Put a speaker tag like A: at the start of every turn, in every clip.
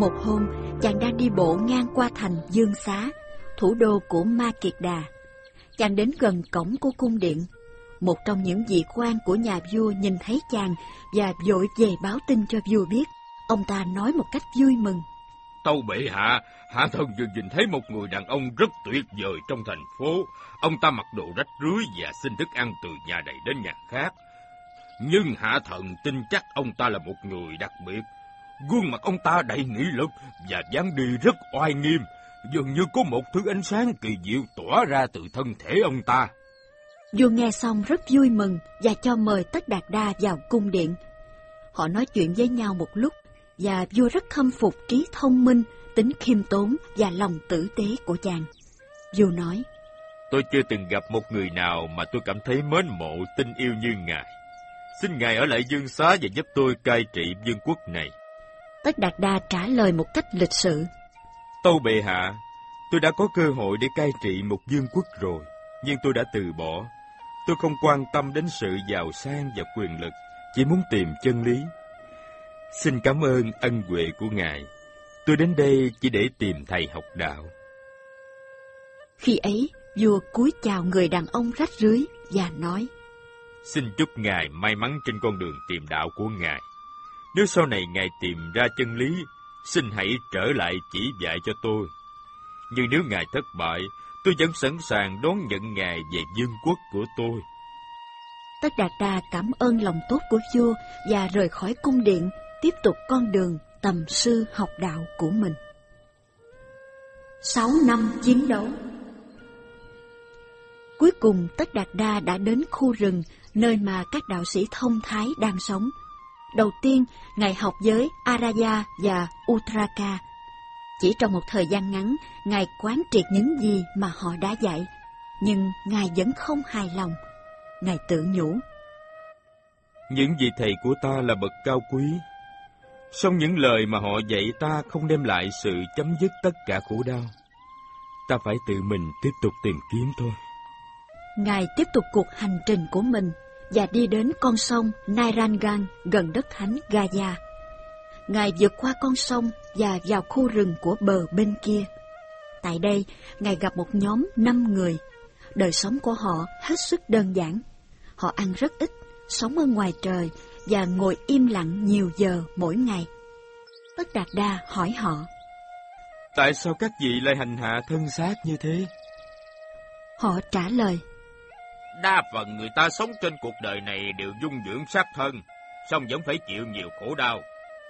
A: Một hôm, chàng đang đi bộ ngang qua thành Dương Xá, thủ đô của Ma Kiệt Đà. Chàng đến gần cổng của cung điện. Một trong những vị quan của nhà vua nhìn thấy chàng và vội về báo tin cho vua biết. Ông ta nói một cách vui mừng.
B: Tâu bệ hạ, hạ thần vừa nhìn thấy một người đàn ông rất tuyệt vời trong thành phố. Ông ta mặc đồ rách rưới và xin thức ăn từ nhà này đến nhà khác. Nhưng hạ thần tin chắc ông ta là một người đặc biệt. Gương mặt ông ta đầy nghị lực và dáng đi rất oai nghiêm, dường như có một thứ ánh sáng kỳ diệu tỏa ra từ thân thể ông ta.
A: Vua nghe xong rất vui mừng và cho mời Tất Đạt Đa vào cung điện. Họ nói chuyện với nhau một lúc và vua rất khâm phục trí thông minh, tính khiêm tốn và lòng tử tế của chàng. Vua nói,
B: Tôi chưa từng gặp một người nào mà tôi cảm thấy mến mộ, tin yêu như ngài. Xin ngài ở lại dương xá và giúp tôi cai trị vương quốc này.
A: Tất Đạt Đa trả lời một cách lịch sự.
B: Tâu bệ hạ, tôi đã có cơ hội để cai trị một vương quốc rồi, nhưng tôi đã từ bỏ. Tôi không quan tâm đến sự giàu sang và quyền lực, chỉ muốn tìm chân lý. Xin cảm ơn ân huệ của ngài. Tôi đến đây chỉ để tìm thầy học đạo.
A: Khi ấy, vua cúi chào người đàn ông rách rưới và nói,
B: Xin chúc ngài may mắn trên con đường tìm đạo của ngài. Nếu sau này ngài tìm ra chân lý, xin hãy trở lại chỉ dạy cho tôi. Nhưng nếu ngài thất bại, tôi vẫn sẵn sàng đón nhận ngài về vương quốc của tôi.
A: Tất Đạt Đa cảm ơn lòng tốt của vua và rời khỏi cung điện, tiếp tục con đường tầm sư học đạo của mình. Sáu năm chiến đấu Cuối cùng Tất Đạt Đa đã đến khu rừng nơi mà các đạo sĩ thông thái đang sống. Đầu tiên, Ngài học với Araya và Utraka. Chỉ trong một thời gian ngắn, Ngài quán triệt những gì mà họ đã dạy, nhưng Ngài vẫn không hài lòng. Ngài tự nhủ.
B: Những vị thầy của ta là bậc cao quý, song những lời mà họ dạy ta không đem lại sự chấm dứt tất cả khổ đau. Ta phải tự mình tiếp tục tìm kiếm thôi.
A: Ngài tiếp tục cuộc hành trình của mình và đi đến con sông Nairangan gần đất thánh Gaya. Ngài vượt qua con sông và vào khu rừng của bờ bên kia. Tại đây, Ngài gặp một nhóm năm người. Đời sống của họ hết sức đơn giản. Họ ăn rất ít, sống ở ngoài trời và ngồi im lặng nhiều giờ mỗi ngày. Tất Đạt Đa hỏi họ.
B: Tại sao các vị lại hành hạ thân xác như thế?
A: Họ trả lời.
B: Đa phần người ta sống trên cuộc đời này đều dung dưỡng sát thân, song vẫn phải chịu nhiều khổ đau.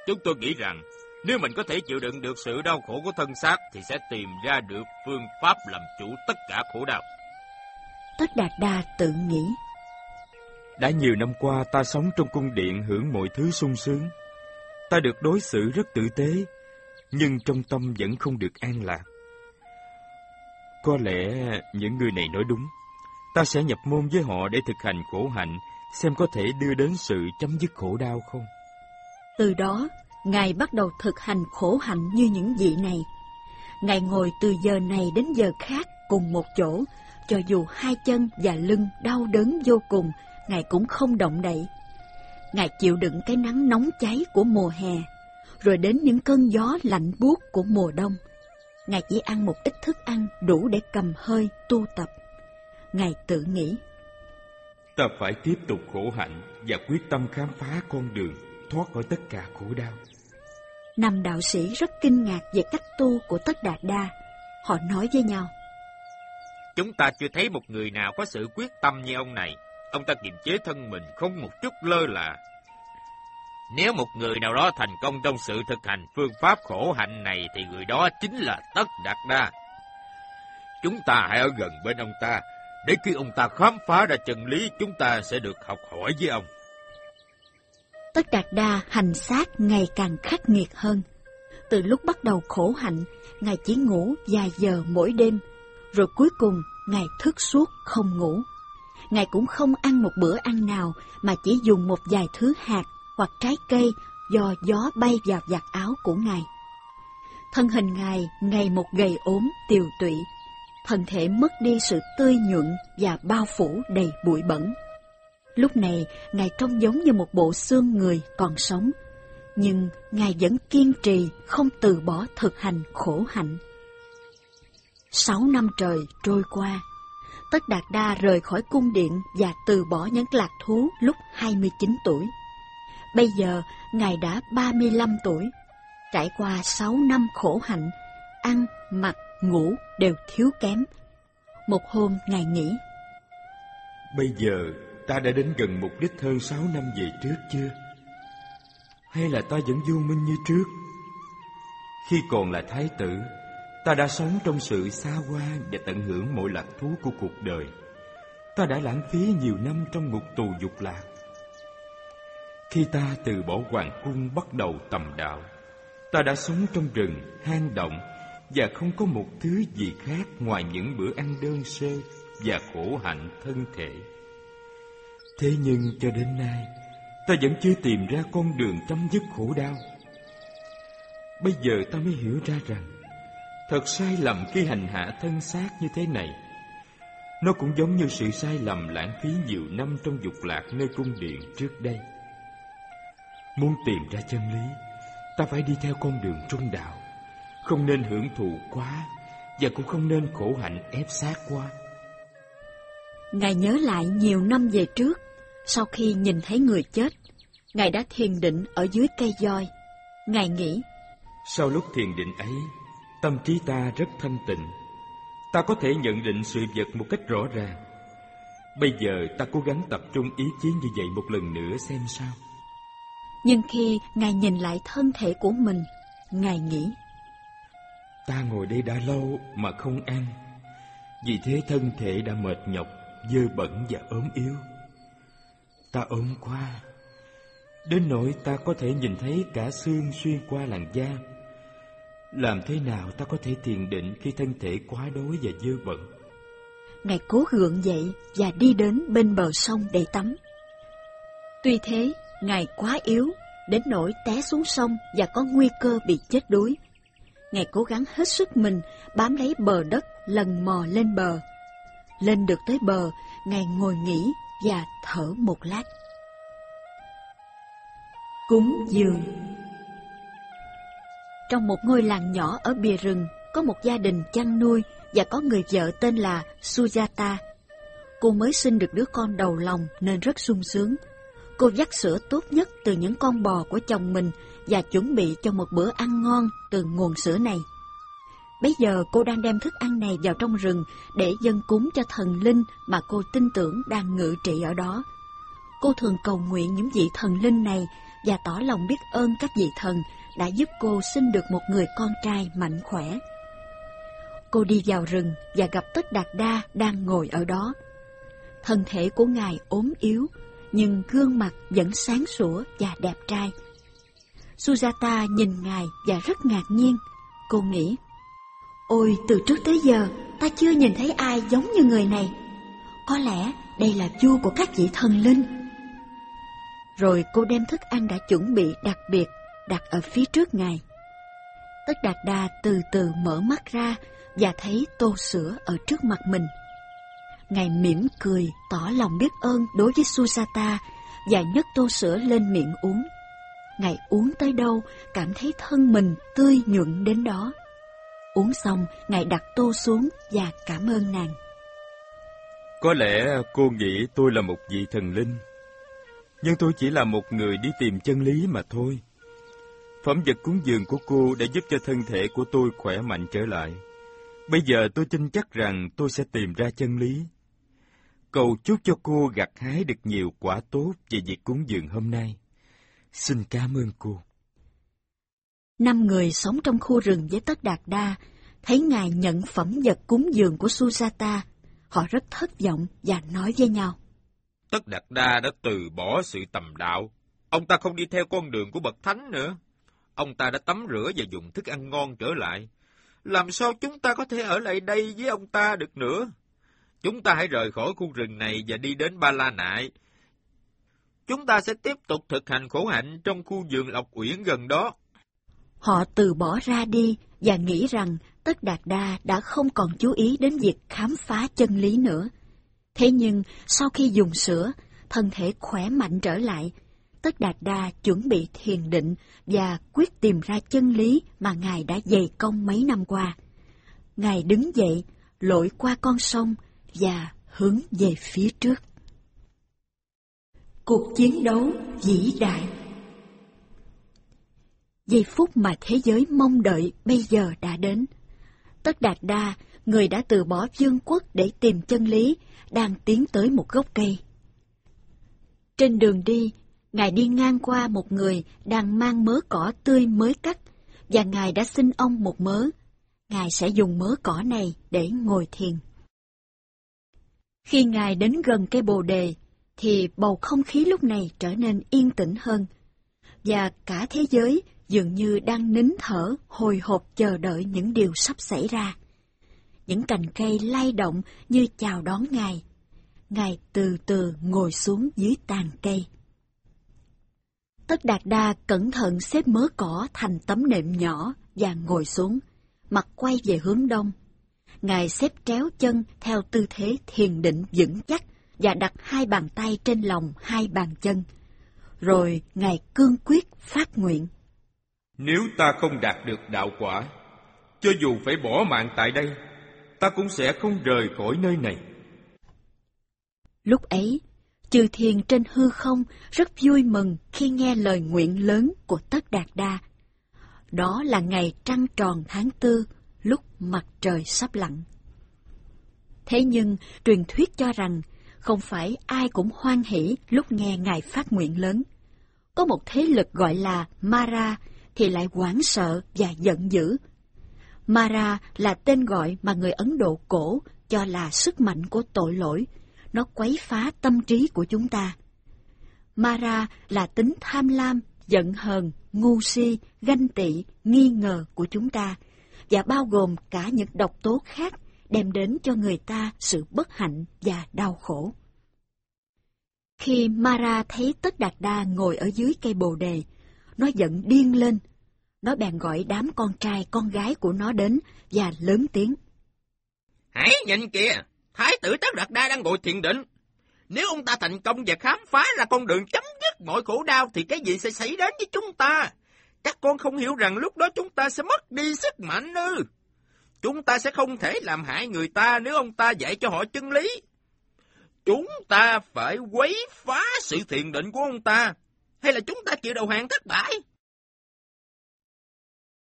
B: Chúng tôi nghĩ rằng, nếu mình có thể chịu đựng được sự đau khổ của thân xác thì sẽ tìm ra được phương pháp làm chủ tất cả khổ đau.
A: Tất Đạt Đa tự nghĩ.
B: Đã nhiều năm qua ta sống trong cung điện hưởng mọi thứ sung sướng. Ta được đối xử rất tử tế, nhưng trong tâm vẫn không được an lạc. Có lẽ những người này nói đúng ta sẽ nhập môn với họ để thực hành khổ hạnh, xem có thể đưa đến sự chấm dứt khổ đau không.
A: Từ đó, Ngài bắt đầu thực hành khổ hạnh như những vị này. Ngài ngồi từ giờ này đến giờ khác cùng một chỗ, cho dù hai chân và lưng đau đớn vô cùng, Ngài cũng không động đậy. Ngài chịu đựng cái nắng nóng cháy của mùa hè, rồi đến những cơn gió lạnh buốt của mùa đông. Ngài chỉ ăn một ít thức ăn đủ để cầm hơi tu tập. Ngài tự nghĩ.
B: Ta phải tiếp tục khổ hạnh và quyết tâm khám phá con đường thoát khỏi tất cả khổ đau.
A: Năm đạo sĩ rất kinh ngạc về cách tu của Tất Đạt Đa. Họ nói với nhau.
B: Chúng ta chưa thấy một người nào có sự quyết tâm như ông này. Ông ta kiềm chế thân mình không một chút lơ là. Nếu một người nào đó thành công trong sự thực hành phương pháp khổ hạnh này thì người đó chính là Tất Đạt Đa. Chúng ta hãy ở gần bên ông ta để khi ông ta khám phá ra chân lý, chúng ta sẽ được học hỏi với ông.
A: Tất Đạt Đa hành xác ngày càng khắc nghiệt hơn. Từ lúc bắt đầu khổ hạnh, Ngài chỉ ngủ vài giờ mỗi đêm, rồi cuối cùng Ngài thức suốt không ngủ. Ngài cũng không ăn một bữa ăn nào mà chỉ dùng một vài thứ hạt hoặc trái cây do gió bay vào giặt áo của Ngài. Thân hình Ngài ngày một gầy ốm, tiều tụy, thân thể mất đi sự tươi nhuận và bao phủ đầy bụi bẩn. Lúc này, Ngài trông giống như một bộ xương người còn sống, nhưng Ngài vẫn kiên trì không từ bỏ thực hành khổ hạnh. Sáu năm trời trôi qua, Tất Đạt Đa rời khỏi cung điện và từ bỏ những lạc thú lúc 29 tuổi. Bây giờ, Ngài đã 35 tuổi. Trải qua 6 năm khổ hạnh, ăn, mặc, ngủ đều thiếu kém. Một hôm, Ngài nghĩ.
B: Bây giờ, ta đã đến gần mục đích hơn 6 năm về trước chưa? Hay là ta vẫn vô minh như trước? Khi còn là thái tử, Ta đã sống trong sự xa hoa và tận hưởng mọi lạc thú của cuộc đời. Ta đã lãng phí nhiều năm trong ngục tù dục lạc. Khi ta từ bỏ hoàng cung bắt đầu tầm đạo, ta đã sống trong rừng, hang động và không có một thứ gì khác ngoài những bữa ăn đơn sơ và khổ hạnh thân thể. Thế nhưng cho đến nay, ta vẫn chưa tìm ra con đường chấm dứt khổ đau. Bây giờ ta mới hiểu ra rằng Thật sai lầm khi hành hạ thân xác như thế này. Nó cũng giống như sự sai lầm lãng phí nhiều năm trong dục lạc nơi cung điện trước đây. Muốn tìm ra chân lý, ta phải đi theo con đường trung đạo, không nên hưởng thụ quá và cũng không nên khổ hạnh ép sát quá.
A: Ngài nhớ lại nhiều năm về trước, sau khi nhìn thấy người chết, Ngài đã thiền định ở dưới cây roi. Ngài nghĩ,
B: Sau lúc thiền định ấy, Tâm trí ta rất thanh tịnh. Ta có thể nhận định sự vật một cách rõ ràng. Bây giờ ta cố gắng tập trung ý chí như vậy một lần nữa xem sao.
A: Nhưng khi Ngài nhìn lại thân thể của mình, Ngài nghĩ.
B: Ta ngồi đây đã lâu mà không ăn. Vì thế thân thể đã mệt nhọc, dơ bẩn và ốm yếu. Ta ốm qua, Đến nỗi ta có thể nhìn thấy cả xương xuyên qua làn da làm thế nào ta có thể thiền định khi thân thể quá đói và dơ bẩn?
A: Ngài cố gượng dậy và đi đến bên bờ sông để tắm. Tuy thế, Ngài quá yếu, đến nỗi té xuống sông và có nguy cơ bị chết đuối. Ngài cố gắng hết sức mình bám lấy bờ đất lần mò lên bờ. Lên được tới bờ, Ngài ngồi nghỉ và thở một lát. Cúng dường trong một ngôi làng nhỏ ở bìa rừng, có một gia đình chăn nuôi và có người vợ tên là Sujata. Cô mới sinh được đứa con đầu lòng nên rất sung sướng. Cô dắt sữa tốt nhất từ những con bò của chồng mình và chuẩn bị cho một bữa ăn ngon từ nguồn sữa này. Bây giờ cô đang đem thức ăn này vào trong rừng để dân cúng cho thần linh mà cô tin tưởng đang ngự trị ở đó. Cô thường cầu nguyện những vị thần linh này và tỏ lòng biết ơn các vị thần đã giúp cô sinh được một người con trai mạnh khỏe. Cô đi vào rừng và gặp Tất Đạt Đa đang ngồi ở đó. Thân thể của ngài ốm yếu, nhưng gương mặt vẫn sáng sủa và đẹp trai. Sujata nhìn ngài và rất ngạc nhiên. Cô nghĩ, Ôi, từ trước tới giờ, ta chưa nhìn thấy ai giống như người này. Có lẽ đây là vua của các vị thần linh. Rồi cô đem thức ăn đã chuẩn bị đặc biệt đặt ở phía trước ngài. Tất Đạt Đa từ từ mở mắt ra và thấy tô sữa ở trước mặt mình. Ngài mỉm cười tỏ lòng biết ơn đối với Susata và nhấc tô sữa lên miệng uống. Ngài uống tới đâu cảm thấy thân mình tươi nhuận đến đó. Uống xong, Ngài đặt tô xuống và cảm ơn nàng.
B: Có lẽ cô nghĩ tôi là một vị thần linh, nhưng tôi chỉ là một người đi tìm chân lý mà thôi. Phẩm vật cúng dường của cô đã giúp cho thân thể của tôi khỏe mạnh trở lại. Bây giờ tôi tin chắc rằng tôi sẽ tìm ra chân lý. Cầu chúc cho cô gặt hái được nhiều quả tốt về việc cúng dường hôm nay. Xin cảm ơn cô.
A: Năm người sống trong khu rừng với Tất Đạt Đa, thấy Ngài nhận phẩm vật cúng dường của Susata, họ rất thất vọng và nói với nhau.
B: Tất Đạt Đa đã từ bỏ sự tầm đạo. Ông ta không đi theo con đường của Bậc Thánh nữa. Ông ta đã tắm rửa và dùng thức ăn ngon trở lại. Làm sao chúng ta có thể ở lại đây với ông ta được nữa? Chúng ta hãy rời khỏi khu rừng này và đi đến Ba La Nại. Chúng ta sẽ tiếp tục thực hành khổ hạnh trong khu vườn Lộc Uyển gần đó.
A: Họ từ bỏ ra đi và nghĩ rằng Tất Đạt Đa đã không còn chú ý đến việc khám phá chân lý nữa. Thế nhưng, sau khi dùng sữa, thân thể khỏe mạnh trở lại, Tất Đạt Đa chuẩn bị thiền định và quyết tìm ra chân lý mà Ngài đã dày công mấy năm qua. Ngài đứng dậy, lội qua con sông và hướng về phía trước. Cuộc chiến đấu vĩ đại Giây phút mà thế giới mong đợi bây giờ đã đến. Tất Đạt Đa, người đã từ bỏ vương quốc để tìm chân lý, đang tiến tới một gốc cây. Trên đường đi, Ngài đi ngang qua một người đang mang mớ cỏ tươi mới cắt, và Ngài đã xin ông một mớ. Ngài sẽ dùng mớ cỏ này để ngồi thiền. Khi Ngài đến gần cây bồ đề, thì bầu không khí lúc này trở nên yên tĩnh hơn, và cả thế giới dường như đang nín thở, hồi hộp chờ đợi những điều sắp xảy ra. Những cành cây lay động như chào đón Ngài. Ngài từ từ ngồi xuống dưới tàn cây. Tất Đạt Đa cẩn thận xếp mớ cỏ thành tấm nệm nhỏ và ngồi xuống, mặt quay về hướng đông. Ngài xếp tréo chân theo tư thế thiền định vững chắc và đặt hai bàn tay trên lòng hai bàn chân. Rồi Ngài cương quyết phát nguyện.
B: Nếu ta không đạt được đạo quả, cho dù phải bỏ mạng tại đây, ta cũng sẽ không rời khỏi nơi này.
A: Lúc ấy, Chư Thiên trên hư không rất vui mừng khi nghe lời nguyện lớn của Tất Đạt Đa. Đó là ngày trăng tròn tháng tư, lúc mặt trời sắp lặn. Thế nhưng, truyền thuyết cho rằng, không phải ai cũng hoan hỷ lúc nghe Ngài phát nguyện lớn. Có một thế lực gọi là Mara thì lại hoảng sợ và giận dữ. Mara là tên gọi mà người Ấn Độ cổ cho là sức mạnh của tội lỗi, nó quấy phá tâm trí của chúng ta. Mara là tính tham lam, giận hờn, ngu si, ganh tị, nghi ngờ của chúng ta, và bao gồm cả những độc tố khác đem đến cho người ta sự bất hạnh và đau khổ. Khi Mara thấy Tất Đạt Đa ngồi ở dưới cây bồ đề, nó giận điên lên. Nó bèn gọi đám con trai con gái của nó đến và lớn tiếng.
C: Hãy nhìn kìa, Thái tử Tất Đạt Đa đang ngồi thiền định. Nếu ông ta thành công và khám phá ra con đường chấm dứt mọi khổ đau thì cái gì sẽ xảy đến với chúng ta? Các con không hiểu rằng lúc đó chúng ta sẽ mất đi sức mạnh ư. Chúng ta sẽ không thể làm hại người ta nếu ông ta dạy cho họ chân lý. Chúng ta phải quấy phá sự thiền định của ông ta, hay là chúng ta chịu đầu hàng thất bại?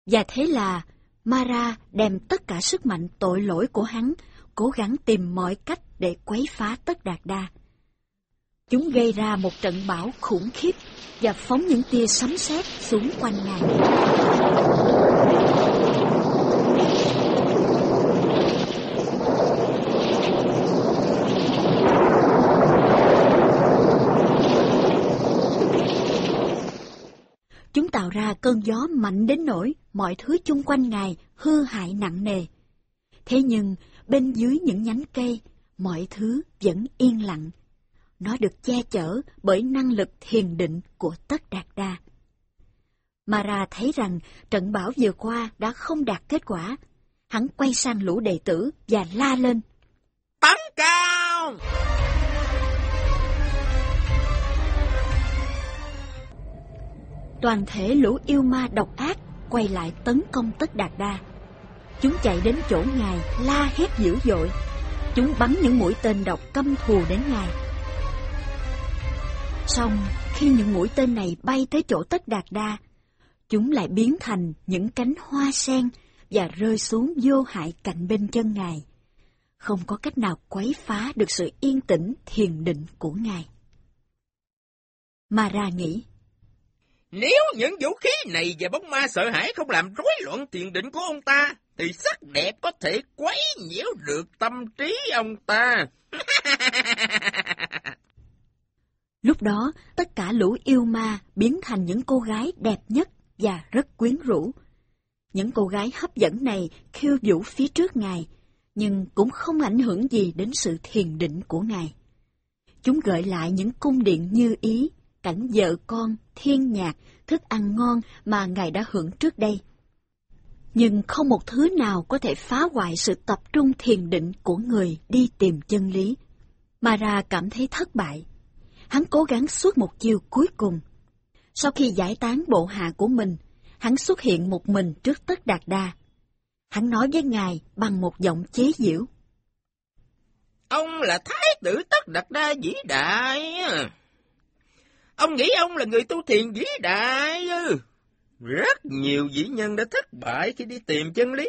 A: Và thế là Mara đem tất cả sức mạnh tội lỗi của hắn, cố gắng tìm mọi cách để quấy phá tất đạt đa. Chúng gây ra một trận bão khủng khiếp và phóng những tia sấm sét xuống quanh ngài. Chúng tạo ra cơn gió mạnh đến nỗi mọi thứ chung quanh ngài hư hại nặng nề. Thế nhưng, bên dưới những nhánh cây, mọi thứ vẫn yên lặng. Nó được che chở bởi năng lực thiền định của Tất Đạt Đa. Mara thấy rằng trận bão vừa qua đã không đạt kết quả. Hắn quay sang lũ đệ tử và la lên.
C: Bắn cao!
A: Toàn thể lũ yêu ma độc ác quay lại tấn công Tất Đạt Đa. Chúng chạy đến chỗ ngài, la hét dữ dội. Chúng bắn những mũi tên độc căm thù đến ngài. song khi những mũi tên này bay tới chỗ Tất Đạt Đa, chúng lại biến thành những cánh hoa sen và rơi xuống vô hại cạnh bên chân ngài. Không có cách nào quấy phá được sự yên tĩnh thiền định của ngài. Mara nghĩ,
C: nếu những vũ khí này và bóng ma sợ hãi không làm rối loạn thiền định của ông ta, thì sắc đẹp có thể quấy nhiễu được tâm trí ông ta.
A: Lúc đó, tất cả lũ yêu ma biến thành những cô gái đẹp nhất và rất quyến rũ. Những cô gái hấp dẫn này khiêu vũ phía trước Ngài, nhưng cũng không ảnh hưởng gì đến sự thiền định của Ngài. Chúng gợi lại những cung điện như ý, cảnh vợ con, thiên nhạc, thức ăn ngon mà Ngài đã hưởng trước đây. Nhưng không một thứ nào có thể phá hoại sự tập trung thiền định của người đi tìm chân lý. Mara cảm thấy thất bại. Hắn cố gắng suốt một chiều cuối cùng Sau khi giải tán bộ hạ của mình, hắn xuất hiện một mình trước tất đạt đa. Hắn nói với ngài bằng một giọng chế giễu.
B: Ông là thái tử tất đạt đa vĩ đại. Ông nghĩ ông là người tu thiền vĩ đại ư? Rất nhiều vĩ nhân đã thất bại khi đi tìm chân lý.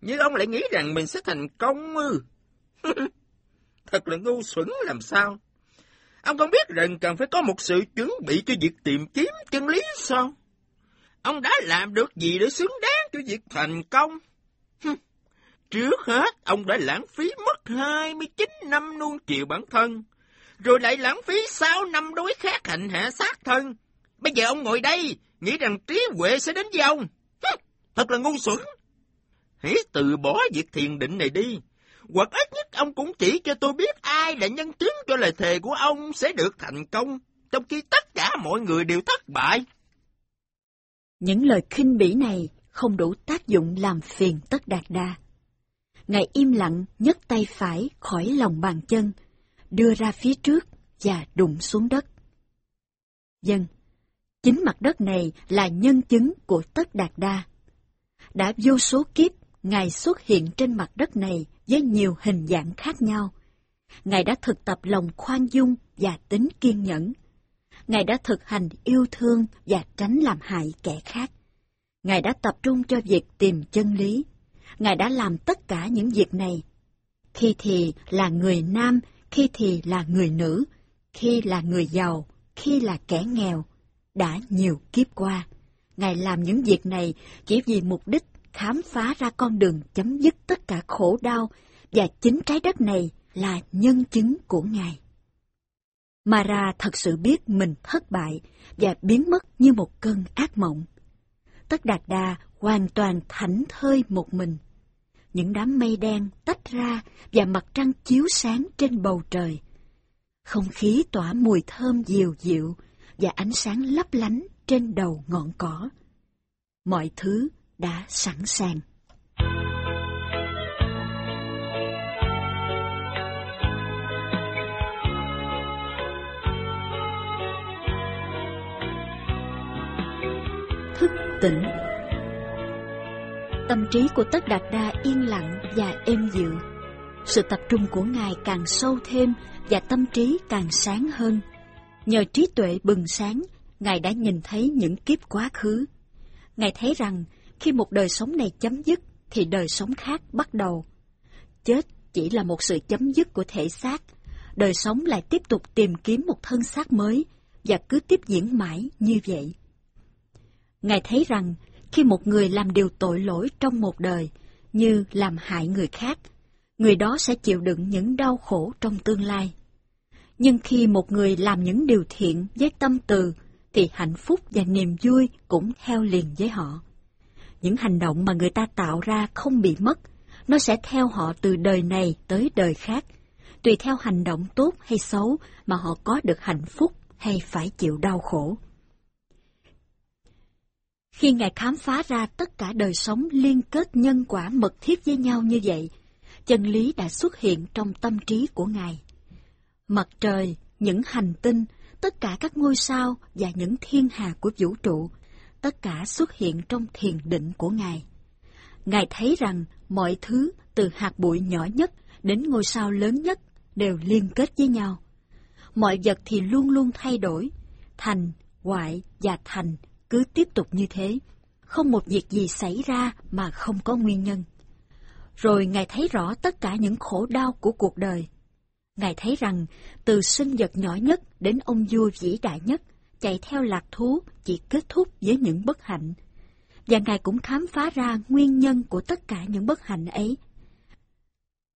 B: Nhưng ông lại nghĩ rằng mình sẽ thành công ư? Thật là ngu xuẩn làm sao? Ông không biết rằng cần phải có một sự chuẩn bị cho việc tìm kiếm chân lý sao? Ông đã làm được gì để xứng đáng cho việc thành công? Trước hết, ông đã lãng phí mất 29 năm nuông chiều bản thân, rồi lại lãng phí sáu năm đối khác hành hạ sát thân. Bây giờ ông ngồi đây, nghĩ rằng trí huệ sẽ đến với ông. Thật là ngu xuẩn. Hãy từ bỏ việc thiền định này đi, hoặc ít nhất ông cũng chỉ cho tôi biết ai là nhân chứng cho lời thề của ông sẽ được thành công, trong khi tất cả mọi người đều thất bại.
A: Những lời khinh bỉ này không đủ tác dụng làm phiền tất đạt đa. Ngài im lặng nhấc tay phải khỏi lòng bàn chân, đưa ra phía trước và đụng xuống đất. Dân, chính mặt đất này là nhân chứng của tất đạt đa. Đã vô số kiếp, Ngài xuất hiện trên mặt đất này với nhiều hình dạng khác nhau. Ngài đã thực tập lòng khoan dung và tính kiên nhẫn. Ngài đã thực hành yêu thương và tránh làm hại kẻ khác. Ngài đã tập trung cho việc tìm chân lý. Ngài đã làm tất cả những việc này. Khi thì là người nam, khi thì là người nữ, khi là người giàu, khi là kẻ nghèo. Đã nhiều kiếp qua, Ngài làm những việc này chỉ vì mục đích khám phá ra con đường chấm dứt tất cả khổ đau, và chính trái đất này là nhân chứng của Ngài. Mara thật sự biết mình thất bại và biến mất như một cơn ác mộng. Tất Đạt Đa hoàn toàn thảnh thơi một mình. Những đám mây đen tách ra và mặt trăng chiếu sáng trên bầu trời. Không khí tỏa mùi thơm dịu dịu và ánh sáng lấp lánh trên đầu ngọn cỏ. Mọi thứ đã sẵn sàng. Thức tỉnh Tâm trí của Tất Đạt Đa yên lặng và êm dịu. Sự tập trung của Ngài càng sâu thêm và tâm trí càng sáng hơn. Nhờ trí tuệ bừng sáng, Ngài đã nhìn thấy những kiếp quá khứ. Ngài thấy rằng khi một đời sống này chấm dứt, thì đời sống khác bắt đầu. Chết chỉ là một sự chấm dứt của thể xác, đời sống lại tiếp tục tìm kiếm một thân xác mới, và cứ tiếp diễn mãi như vậy. Ngài thấy rằng, khi một người làm điều tội lỗi trong một đời, như làm hại người khác, người đó sẽ chịu đựng những đau khổ trong tương lai. Nhưng khi một người làm những điều thiện với tâm từ, thì hạnh phúc và niềm vui cũng theo liền với họ những hành động mà người ta tạo ra không bị mất, nó sẽ theo họ từ đời này tới đời khác, tùy theo hành động tốt hay xấu mà họ có được hạnh phúc hay phải chịu đau khổ. Khi Ngài khám phá ra tất cả đời sống liên kết nhân quả mật thiết với nhau như vậy, chân lý đã xuất hiện trong tâm trí của Ngài. Mặt trời, những hành tinh, tất cả các ngôi sao và những thiên hà của vũ trụ – tất cả xuất hiện trong thiền định của Ngài. Ngài thấy rằng mọi thứ từ hạt bụi nhỏ nhất đến ngôi sao lớn nhất đều liên kết với nhau. Mọi vật thì luôn luôn thay đổi, thành, hoại và thành cứ tiếp tục như thế. Không một việc gì xảy ra mà không có nguyên nhân. Rồi Ngài thấy rõ tất cả những khổ đau của cuộc đời. Ngài thấy rằng từ sinh vật nhỏ nhất đến ông vua vĩ đại nhất, chạy theo lạc thú chỉ kết thúc với những bất hạnh. Và Ngài cũng khám phá ra nguyên nhân của tất cả những bất hạnh ấy.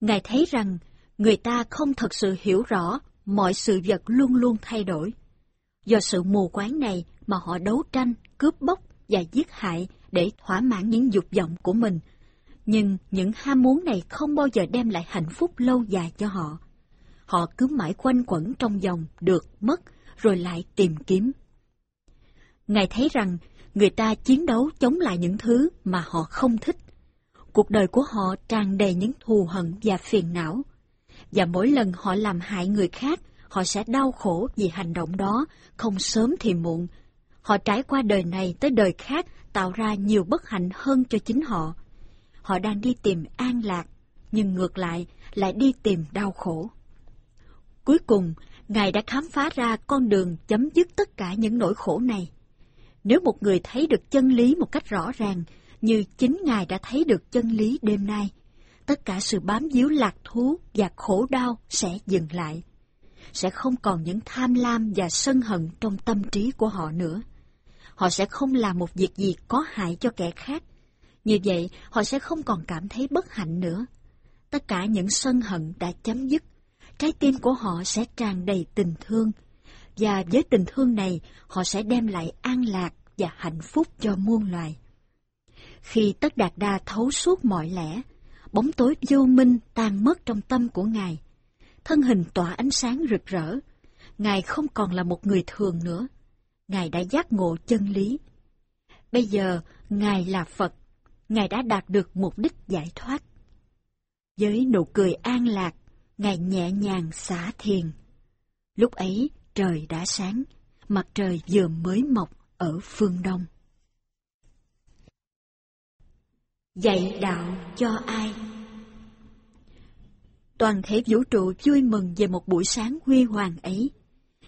A: Ngài thấy rằng người ta không thật sự hiểu rõ mọi sự vật luôn luôn thay đổi. Do sự mù quáng này mà họ đấu tranh, cướp bóc và giết hại để thỏa mãn những dục vọng của mình. Nhưng những ham muốn này không bao giờ đem lại hạnh phúc lâu dài cho họ. Họ cứ mãi quanh quẩn trong dòng được mất rồi lại tìm kiếm. Ngài thấy rằng người ta chiến đấu chống lại những thứ mà họ không thích. Cuộc đời của họ tràn đầy những thù hận và phiền não. Và mỗi lần họ làm hại người khác, họ sẽ đau khổ vì hành động đó, không sớm thì muộn. Họ trải qua đời này tới đời khác tạo ra nhiều bất hạnh hơn cho chính họ. Họ đang đi tìm an lạc, nhưng ngược lại lại đi tìm đau khổ. Cuối cùng, Ngài đã khám phá ra con đường chấm dứt tất cả những nỗi khổ này. Nếu một người thấy được chân lý một cách rõ ràng, như chính Ngài đã thấy được chân lý đêm nay, tất cả sự bám víu lạc thú và khổ đau sẽ dừng lại. Sẽ không còn những tham lam và sân hận trong tâm trí của họ nữa. Họ sẽ không làm một việc gì có hại cho kẻ khác. Như vậy, họ sẽ không còn cảm thấy bất hạnh nữa. Tất cả những sân hận đã chấm dứt. Trái tim của họ sẽ tràn đầy tình thương. Và với tình thương này, họ sẽ đem lại an lạc và hạnh phúc cho muôn loài. Khi Tất Đạt Đa thấu suốt mọi lẽ, bóng tối vô minh tan mất trong tâm của Ngài. Thân hình tỏa ánh sáng rực rỡ. Ngài không còn là một người thường nữa. Ngài đã giác ngộ chân lý. Bây giờ, Ngài là Phật. Ngài đã đạt được mục đích giải thoát. Với nụ cười an lạc, Ngài nhẹ nhàng xả thiền. Lúc ấy, trời đã sáng, mặt trời vừa mới mọc ở phương đông. Dạy đạo cho ai? Toàn thể vũ trụ vui mừng về một buổi sáng huy hoàng ấy.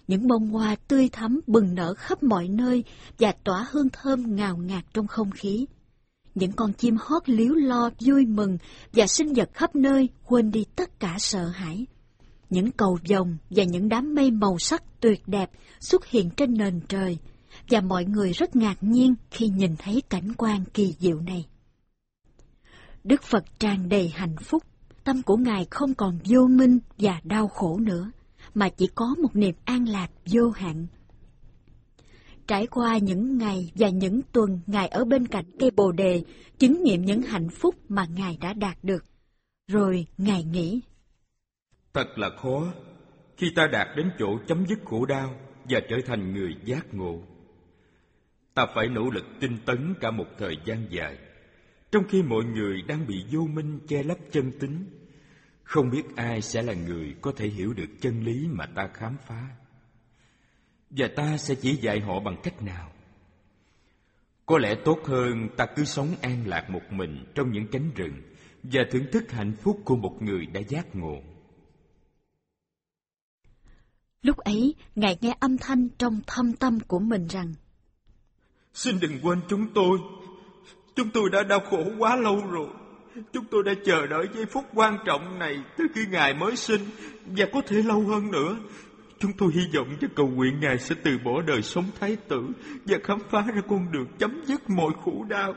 A: Những bông hoa tươi thắm bừng nở khắp mọi nơi và tỏa hương thơm ngào ngạt trong không khí. Những con chim hót líu lo vui mừng và sinh vật khắp nơi quên đi tất cả sợ hãi. Những cầu vồng và những đám mây màu sắc tuyệt đẹp xuất hiện trên nền trời, và mọi người rất ngạc nhiên khi nhìn thấy cảnh quan kỳ diệu này. Đức Phật tràn đầy hạnh phúc, tâm của Ngài không còn vô minh và đau khổ nữa, mà chỉ có một niềm an lạc vô hạn. Trải qua những ngày và những tuần Ngài ở bên cạnh cây bồ đề, chứng nghiệm những hạnh phúc mà Ngài đã đạt được. Rồi Ngài nghĩ,
B: Thật là khó khi ta đạt đến chỗ chấm dứt khổ đau và trở thành người giác ngộ. Ta phải nỗ lực tinh tấn cả một thời gian dài, trong khi mọi người đang bị vô minh che lấp chân tính. Không biết ai sẽ là người có thể hiểu được chân lý mà ta khám phá. Và ta sẽ chỉ dạy họ bằng cách nào? Có lẽ tốt hơn ta cứ sống an lạc một mình trong những cánh rừng và thưởng thức hạnh phúc của một người đã giác ngộ.
A: Lúc ấy, Ngài nghe âm thanh trong thâm tâm của mình rằng
B: Xin đừng quên chúng tôi. Chúng tôi đã đau khổ quá lâu rồi. Chúng tôi đã chờ đợi giây phút quan trọng này từ khi Ngài mới sinh và có thể lâu hơn nữa. Chúng tôi hy vọng và cầu nguyện Ngài sẽ từ bỏ đời sống thái tử và khám phá ra con đường chấm dứt mọi khổ đau.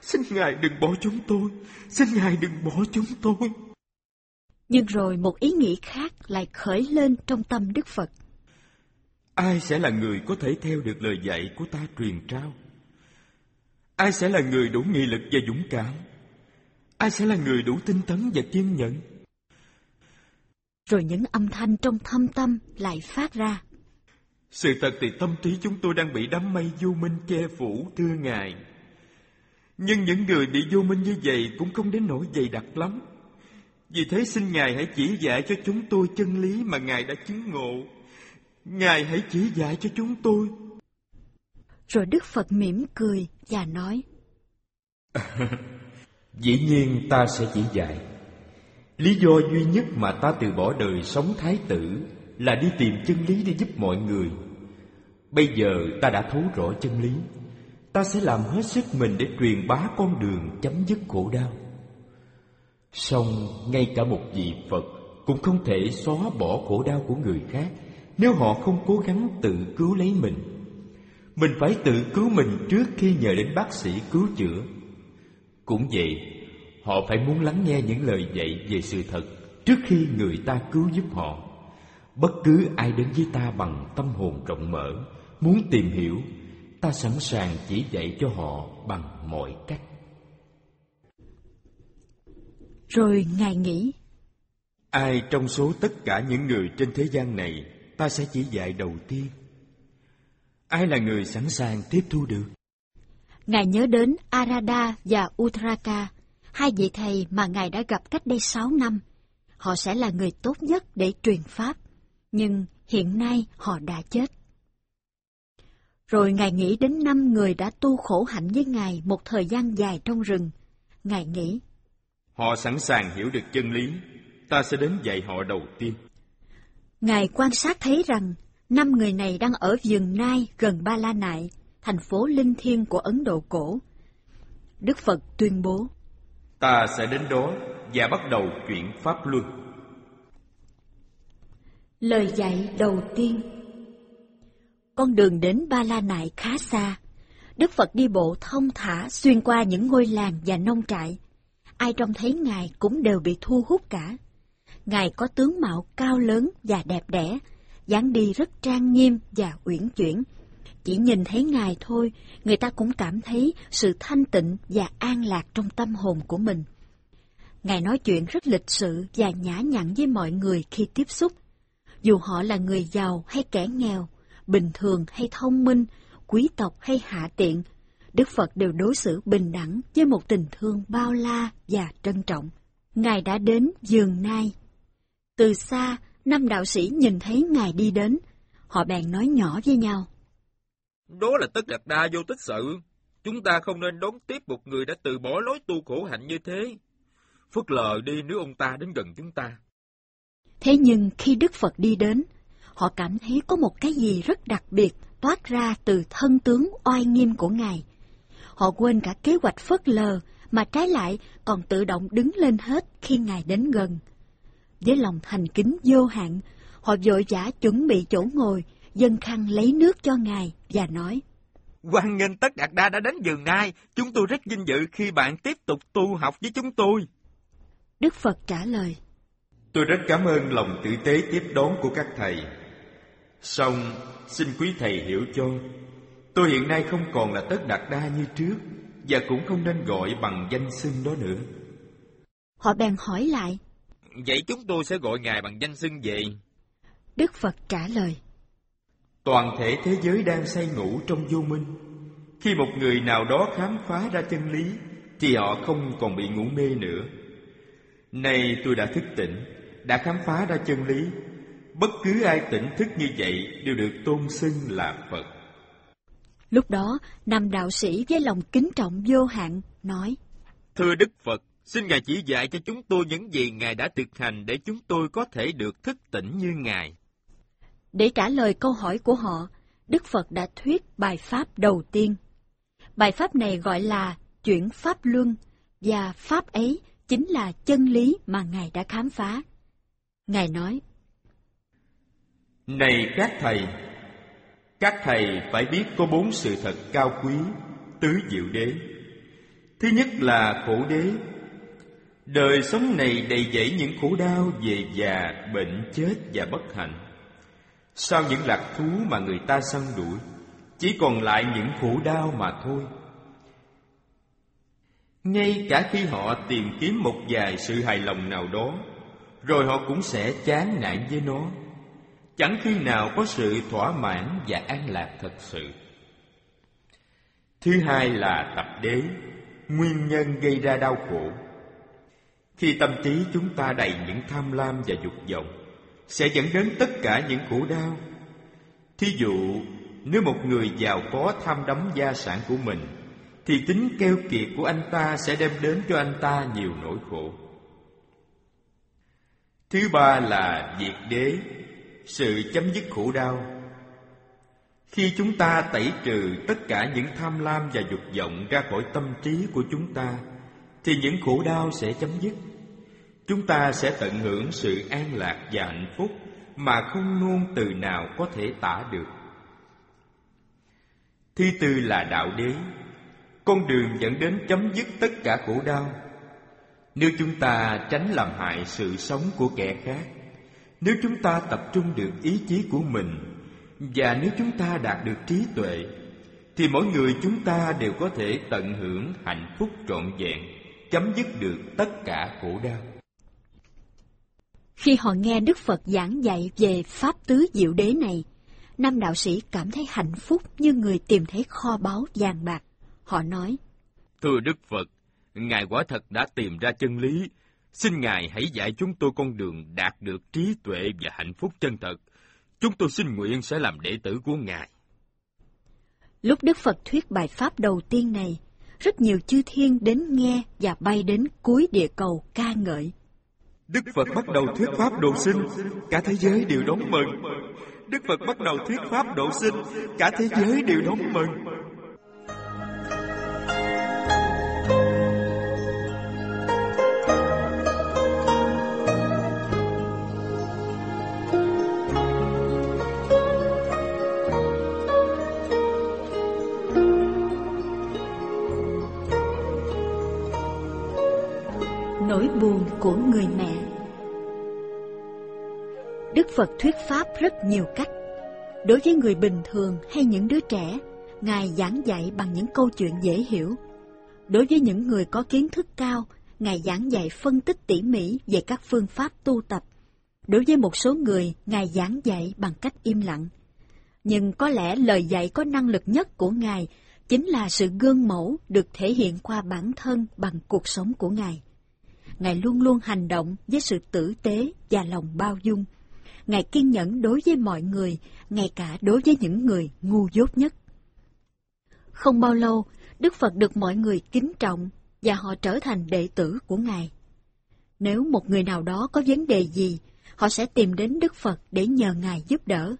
B: Xin Ngài đừng bỏ chúng tôi. Xin Ngài đừng bỏ chúng tôi.
A: Nhưng rồi một ý nghĩ khác lại khởi lên trong tâm Đức Phật.
B: Ai sẽ là người có thể theo được lời dạy của ta truyền trao? Ai sẽ là người đủ nghị lực và dũng cảm? Ai sẽ là người đủ tinh tấn và kiên nhẫn?
A: Rồi những âm thanh trong thâm tâm lại phát ra.
B: Sự thật thì tâm trí chúng tôi đang bị đám mây vô minh che phủ thưa Ngài. Nhưng những người bị vô minh như vậy cũng không đến nỗi dày đặc lắm. Vì thế xin Ngài hãy chỉ dạy cho chúng tôi chân lý mà Ngài đã chứng ngộ. Ngài hãy chỉ dạy cho chúng tôi.
A: Rồi Đức Phật mỉm cười và nói.
B: Dĩ nhiên ta sẽ chỉ dạy. Lý do duy nhất mà ta từ bỏ đời sống thái tử là đi tìm chân lý để giúp mọi người. Bây giờ ta đã thấu rõ chân lý. Ta sẽ làm hết sức mình để truyền bá con đường chấm dứt khổ đau. Song ngay cả một vị Phật cũng không thể xóa bỏ khổ đau của người khác nếu họ không cố gắng tự cứu lấy mình. Mình phải tự cứu mình trước khi nhờ đến bác sĩ cứu chữa. Cũng vậy, họ phải muốn lắng nghe những lời dạy về sự thật trước khi người ta cứu giúp họ. Bất cứ ai đến với ta bằng tâm hồn rộng mở, muốn tìm hiểu, ta sẵn sàng chỉ dạy cho họ bằng mọi cách.
A: Rồi Ngài nghĩ,
B: Ai trong số tất cả những người trên thế gian này ta sẽ chỉ dạy đầu tiên? Ai là người sẵn sàng tiếp thu được?
A: Ngài nhớ đến Arada và Uttaraka, hai vị thầy mà Ngài đã gặp cách đây sáu năm. Họ sẽ là người tốt nhất để truyền Pháp, nhưng hiện nay họ đã chết. Rồi Ngài nghĩ đến năm người đã tu khổ hạnh với Ngài một thời gian dài trong rừng. Ngài nghĩ,
B: Họ sẵn sàng hiểu được chân lý, ta sẽ đến dạy họ đầu tiên.
A: Ngài quan sát thấy rằng năm người này đang ở vườn Nai gần Ba La Nại, thành phố linh thiêng của Ấn Độ cổ. Đức Phật tuyên bố,
B: Ta sẽ đến đó và bắt đầu chuyển pháp luân.
A: Lời dạy đầu tiên Con đường đến Ba La Nại khá xa. Đức Phật đi bộ thông thả xuyên qua những ngôi làng và nông trại. Ai trông thấy Ngài cũng đều bị thu hút cả. Ngài có tướng mạo cao lớn và đẹp đẽ, dáng đi rất trang nghiêm và uyển chuyển. Chỉ nhìn thấy Ngài thôi, người ta cũng cảm thấy sự thanh tịnh và an lạc trong tâm hồn của mình. Ngài nói chuyện rất lịch sự và nhã nhặn với mọi người khi tiếp xúc. Dù họ là người giàu hay kẻ nghèo, bình thường hay thông minh, quý tộc hay hạ tiện, Đức Phật đều đối xử bình đẳng với một tình thương bao la và trân trọng. Ngài đã đến giường nai. Từ xa, năm đạo sĩ nhìn thấy Ngài đi đến, họ bèn nói nhỏ với nhau.
C: Đó là tất đặt đa vô tích sự. Chúng ta không nên đón tiếp một người đã từ bỏ lối tu khổ hạnh như thế. Phất lờ đi nếu ông ta đến gần chúng ta.
A: Thế nhưng khi Đức Phật đi đến, họ cảm thấy có một cái gì rất đặc biệt toát ra từ thân tướng oai nghiêm của Ngài. Họ quên cả kế hoạch phớt lờ, mà trái lại còn tự động đứng lên hết khi Ngài đến gần. Với lòng thành kính vô hạn, họ vội vã chuẩn bị chỗ ngồi, dân khăn lấy nước cho Ngài và nói.
C: Quan nghênh tất đạt đa đã đến giường nai, chúng tôi rất vinh dự khi bạn tiếp tục tu học với chúng tôi.
A: Đức Phật trả lời.
B: Tôi rất cảm ơn lòng tử tế tiếp đón của các thầy. Song, xin quý thầy hiểu cho, tôi hiện nay không còn là tất đạt đa như trước, và cũng không nên gọi bằng danh xưng đó nữa.
A: Họ bèn hỏi lại.
C: Vậy chúng tôi sẽ gọi ngài bằng danh xưng gì?
A: Đức Phật trả lời.
B: Toàn thể thế giới đang say ngủ trong vô minh. Khi một người nào đó khám phá ra chân lý, thì họ không còn bị ngủ mê nữa. Nay tôi đã thức tỉnh, đã khám phá ra chân lý. Bất cứ ai tỉnh thức như vậy đều được tôn xưng là Phật.
A: Lúc đó, năm đạo sĩ với lòng kính trọng vô hạn, nói
C: Thưa Đức Phật, xin Ngài chỉ dạy cho chúng tôi những gì Ngài đã thực hành để chúng tôi có thể được thức tỉnh như Ngài.
A: Để trả lời câu hỏi của họ, Đức Phật đã thuyết bài pháp đầu tiên. Bài pháp này gọi là chuyển pháp luân, và pháp ấy chính là chân lý mà Ngài đã khám phá. Ngài nói,
B: Này các thầy, các thầy phải biết có bốn sự thật cao quý, tứ diệu đế. Thứ nhất là khổ đế. Đời sống này đầy dẫy những khổ đau về già, bệnh, chết và bất hạnh. Sau những lạc thú mà người ta săn đuổi, chỉ còn lại những khổ đau mà thôi. Ngay cả khi họ tìm kiếm một vài sự hài lòng nào đó, rồi họ cũng sẽ chán nản với nó. Chẳng khi nào có sự thỏa mãn và an lạc thật sự. Thứ hai là tập đế, nguyên nhân gây ra đau khổ. Khi tâm trí chúng ta đầy những tham lam và dục vọng, sẽ dẫn đến tất cả những khổ đau. Thí dụ, nếu một người giàu có tham đắm gia sản của mình, thì tính keo kiệt của anh ta sẽ đem đến cho anh ta nhiều nỗi khổ. Thứ ba là diệt đế, sự chấm dứt khổ đau. Khi chúng ta tẩy trừ tất cả những tham lam và dục vọng ra khỏi tâm trí của chúng ta, thì những khổ đau sẽ chấm dứt. Chúng ta sẽ tận hưởng sự an lạc và hạnh phúc mà không ngôn từ nào có thể tả được. Thứ tư là đạo đế, con đường dẫn đến chấm dứt tất cả khổ đau. Nếu chúng ta tránh làm hại sự sống của kẻ khác, nếu chúng ta tập trung được ý chí của mình và nếu chúng ta đạt được trí tuệ, thì mỗi người chúng ta đều có thể tận hưởng hạnh phúc trọn vẹn, chấm dứt được tất cả khổ đau.
A: Khi họ nghe Đức Phật giảng dạy về Pháp Tứ Diệu Đế này, năm đạo sĩ cảm thấy hạnh phúc như người tìm thấy kho báu vàng bạc. Họ nói,
C: Thưa Đức Phật, Ngài quả thật đã tìm ra chân lý. Xin Ngài hãy dạy chúng tôi con đường đạt được trí tuệ và hạnh phúc chân thật. Chúng tôi xin nguyện sẽ làm đệ tử của Ngài.
A: Lúc Đức Phật thuyết bài pháp đầu tiên này, rất nhiều chư thiên đến nghe và bay đến cuối địa cầu ca ngợi.
B: Đức Phật bắt đầu thuyết pháp độ sinh, cả thế giới đều đón mừng. Đức Phật bắt đầu thuyết pháp độ sinh, cả thế giới đều đón mừng.
A: Nỗi buồn của người mẹ Đức Phật thuyết pháp rất nhiều cách. Đối với người bình thường hay những đứa trẻ, Ngài giảng dạy bằng những câu chuyện dễ hiểu. Đối với những người có kiến thức cao, Ngài giảng dạy phân tích tỉ mỉ về các phương pháp tu tập. Đối với một số người, Ngài giảng dạy bằng cách im lặng. Nhưng có lẽ lời dạy có năng lực nhất của Ngài chính là sự gương mẫu được thể hiện qua bản thân bằng cuộc sống của Ngài. Ngài luôn luôn hành động với sự tử tế và lòng bao dung. Ngài kiên nhẫn đối với mọi người, ngay cả đối với những người ngu dốt nhất. Không bao lâu, Đức Phật được mọi người kính trọng và họ trở thành đệ tử của Ngài. Nếu một người nào đó có vấn đề gì, họ sẽ tìm đến Đức Phật để nhờ Ngài giúp đỡ.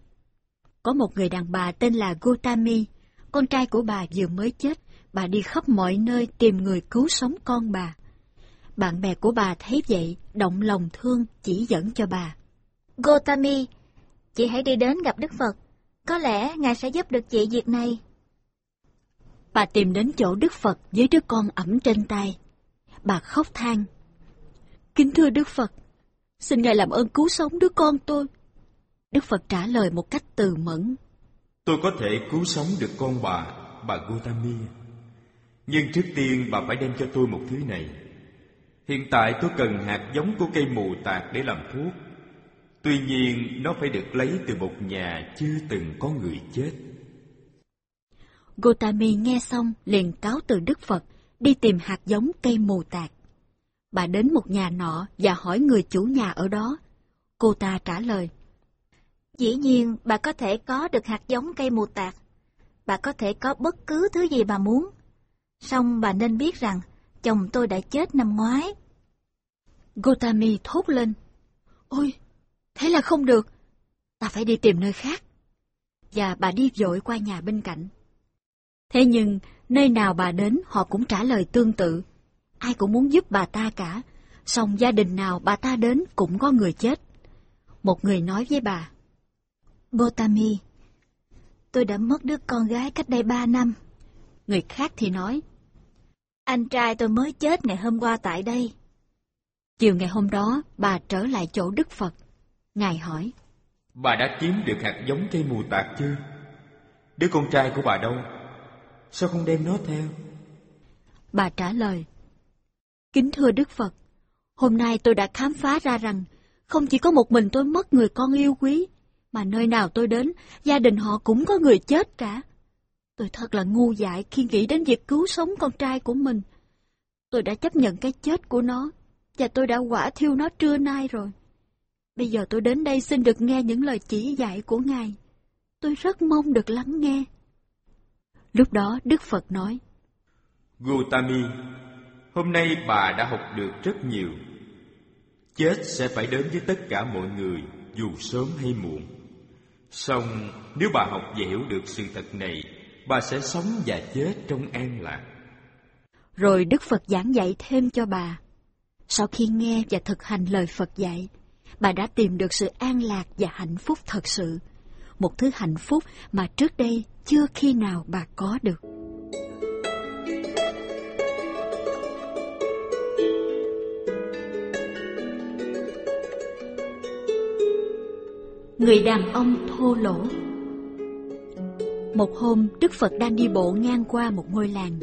A: Có một người đàn bà tên là Gotami, con trai của bà vừa mới chết, bà đi khắp mọi nơi tìm người cứu sống con bà. Bạn bè của bà thấy vậy, động lòng thương chỉ dẫn cho bà.
D: Gotami, chị hãy đi đến gặp Đức Phật. Có lẽ Ngài sẽ giúp được chị việc này.
A: Bà tìm đến chỗ Đức Phật với đứa con ẩm trên tay. Bà khóc than. Kính thưa Đức Phật, xin Ngài làm ơn cứu sống đứa con tôi. Đức Phật trả lời một cách từ mẫn.
B: Tôi có thể cứu sống được con bà, bà Gotami. Nhưng trước tiên bà phải đem cho tôi một thứ này. Hiện tại tôi cần hạt giống của cây mù tạt để làm thuốc. Tuy nhiên, nó phải được lấy từ một nhà chưa từng có người chết.
A: Gotami nghe xong liền cáo từ Đức Phật, đi tìm hạt giống cây mù tạt. Bà đến một nhà nọ và hỏi người chủ nhà ở đó. Cô ta trả lời.
D: Dĩ nhiên, bà có thể có được hạt giống cây mù tạt. Bà có thể có bất cứ thứ gì bà muốn. Song bà nên biết rằng, chồng tôi đã chết năm ngoái.
A: Gotami thốt lên. Ôi, thế là không được. Ta phải đi tìm nơi khác. Và bà đi vội qua nhà bên cạnh. Thế nhưng, nơi nào bà đến họ cũng trả lời tương tự. Ai cũng muốn giúp bà ta cả, song gia đình nào bà ta đến cũng có người chết. Một người nói với bà.
D: Botami, tôi đã mất đứa con gái cách đây ba năm.
A: Người khác thì nói.
D: Anh trai tôi mới chết ngày hôm qua tại đây.
A: Chiều ngày hôm đó, bà trở lại chỗ Đức Phật. Ngài hỏi.
B: Bà đã kiếm được hạt giống cây mù tạt chưa? Đứa con trai của bà đâu? Sao không đem nó theo?
A: Bà trả lời. Kính thưa Đức Phật, hôm nay tôi đã khám phá ra rằng không chỉ có một mình tôi mất người con yêu quý, mà nơi nào tôi đến, gia đình họ cũng có người chết cả. Tôi thật là ngu dại khi nghĩ đến việc cứu sống con trai của mình. Tôi đã chấp nhận cái chết của nó, và tôi đã quả thiêu nó trưa nay rồi. Bây giờ tôi đến đây xin được nghe những lời chỉ dạy của Ngài. Tôi rất mong được lắng nghe. Lúc đó Đức Phật nói,
B: Gautami, hôm nay bà đã học được rất nhiều. Chết sẽ phải đến với tất cả mọi người, dù sớm hay muộn. Song nếu bà học và hiểu được sự thật này, bà sẽ sống và chết trong an lạc.
A: Rồi Đức Phật giảng dạy thêm cho bà. Sau khi nghe và thực hành lời Phật dạy, bà đã tìm được sự an lạc và hạnh phúc thật sự. Một thứ hạnh phúc mà trước đây chưa khi nào bà có được. Người đàn ông thô lỗ Một hôm, Đức Phật đang đi bộ ngang qua một ngôi làng.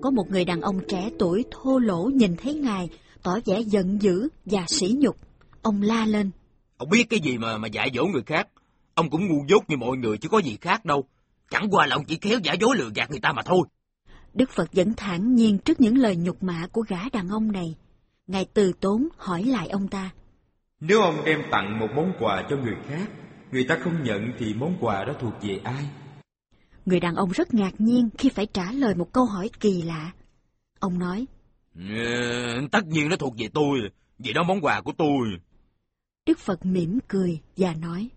A: Có một người đàn ông trẻ tuổi thô lỗ nhìn thấy Ngài, tỏ vẻ giận dữ và sỉ nhục. Ông la lên.
E: Ông biết cái gì mà mà dạy dỗ người khác. Ông cũng ngu dốt như mọi người chứ có gì khác đâu. Chẳng qua là ông chỉ khéo giả dối lừa gạt người ta mà thôi.
A: Đức Phật vẫn thản nhiên trước những lời nhục mạ của gã đàn ông này. Ngài từ tốn hỏi lại ông ta.
B: Nếu ông đem tặng một món quà cho người khác, người ta không nhận thì món quà đó thuộc về ai?
A: Người đàn ông rất ngạc nhiên khi phải trả lời một câu hỏi kỳ lạ. Ông nói,
F: Ừ, tất nhiên nó thuộc về tôi, vì đó món quà của tôi.
A: Đức Phật mỉm cười và nói,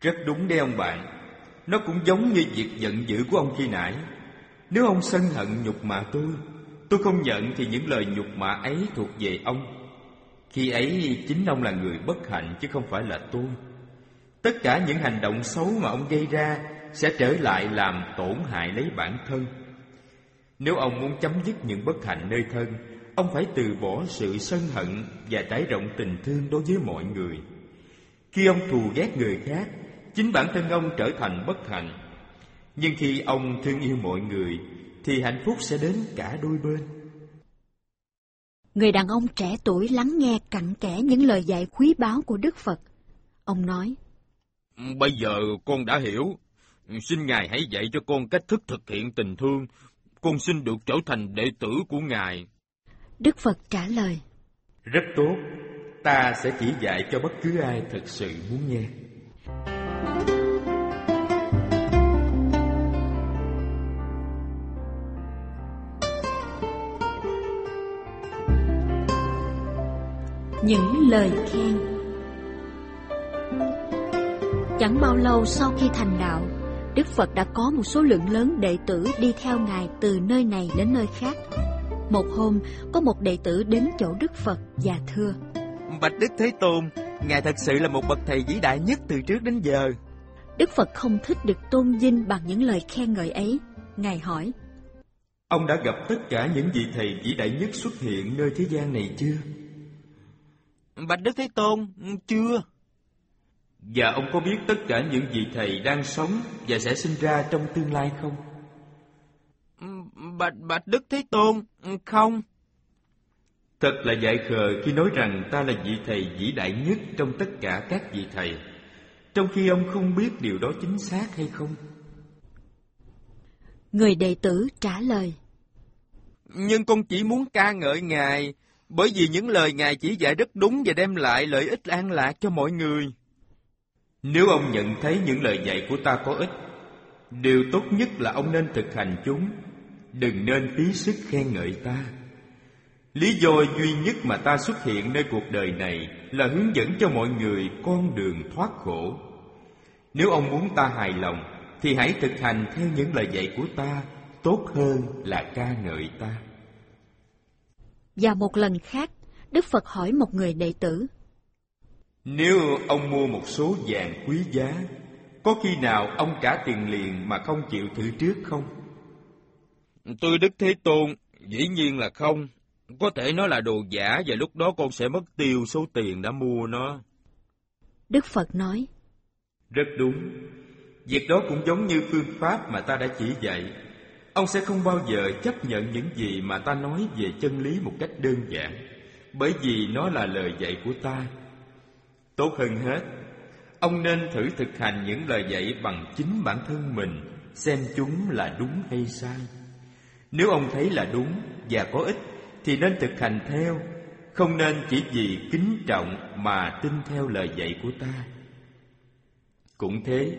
B: Rất đúng đấy ông bạn, nó cũng giống như việc giận dữ của ông khi nãy. Nếu ông sân hận nhục mạ tôi, tôi không nhận thì những lời nhục mạ ấy thuộc về ông. Khi ấy chính ông là người bất hạnh chứ không phải là tôi. Tất cả những hành động xấu mà ông gây ra sẽ trở lại làm tổn hại lấy bản thân. Nếu ông muốn chấm dứt những bất hạnh nơi thân, ông phải từ bỏ sự sân hận và trải rộng tình thương đối với mọi người. Khi ông thù ghét người khác, chính bản thân ông trở thành bất hạnh. Nhưng khi ông thương yêu mọi người, thì hạnh phúc sẽ đến cả đôi bên.
A: Người đàn ông trẻ tuổi lắng nghe cặn kẽ những lời dạy quý báu của Đức Phật. Ông nói,
F: Bây giờ con đã hiểu. Xin Ngài hãy dạy cho con cách thức thực hiện tình thương. Con xin được trở thành đệ tử của Ngài.
A: Đức Phật trả lời,
B: Rất tốt, ta sẽ chỉ dạy cho bất cứ ai thật sự muốn nghe.
A: những lời khen. Chẳng bao lâu sau khi thành đạo, Đức Phật đã có một số lượng lớn đệ tử đi theo Ngài từ nơi này đến nơi khác. Một hôm, có một đệ tử đến chỗ Đức Phật và thưa.
G: Bạch Đức Thế Tôn, Ngài thật sự là một bậc thầy vĩ đại nhất từ trước đến giờ.
A: Đức Phật không thích được tôn vinh bằng những lời khen ngợi ấy. Ngài hỏi,
B: Ông đã gặp tất cả những vị thầy vĩ đại nhất xuất hiện nơi thế gian này chưa?
G: Bạch Đức Thế Tôn, chưa.
B: Và ông có biết tất cả những vị thầy đang sống và sẽ sinh ra trong tương lai không?
G: Bạch Bạch Đức Thế Tôn, không.
B: Thật là dại khờ khi nói rằng ta là vị thầy vĩ đại nhất trong tất cả các vị thầy, trong khi ông không biết điều đó chính xác hay không.
A: người đệ tử trả lời,
G: Nhưng con chỉ muốn ca ngợi Ngài, bởi vì những lời Ngài chỉ dạy rất đúng và đem lại lợi ích an lạc cho mọi người.
B: Nếu ông nhận thấy những lời dạy của ta có ích, điều tốt nhất là ông nên thực hành chúng, đừng nên phí sức khen ngợi ta. Lý do duy nhất mà ta xuất hiện nơi cuộc đời này là hướng dẫn cho mọi người con đường thoát khổ. Nếu ông muốn ta hài lòng, thì hãy thực hành theo những lời dạy của ta, tốt hơn là ca ngợi ta.
A: và một lần khác, Đức Phật hỏi một người đệ tử,
B: Nếu ông mua một số vàng quý giá, có khi nào ông trả tiền liền mà không chịu thử trước không?
F: Tôi Đức Thế Tôn, dĩ nhiên là không. Có thể nó là đồ giả và lúc đó con sẽ mất tiêu số tiền đã mua nó.
A: Đức Phật nói,
B: Rất đúng. Việc đó cũng giống như phương pháp mà ta đã chỉ dạy. Ông sẽ không bao giờ chấp nhận những gì mà ta nói về chân lý một cách đơn giản, bởi vì nó là lời dạy của ta. Tốt hơn hết, ông nên thử thực hành những lời dạy bằng chính bản thân mình, xem chúng là đúng hay sai. Nếu ông thấy là đúng và có ích, thì nên thực hành theo, không nên chỉ vì kính trọng mà tin theo lời dạy của ta. Cũng thế,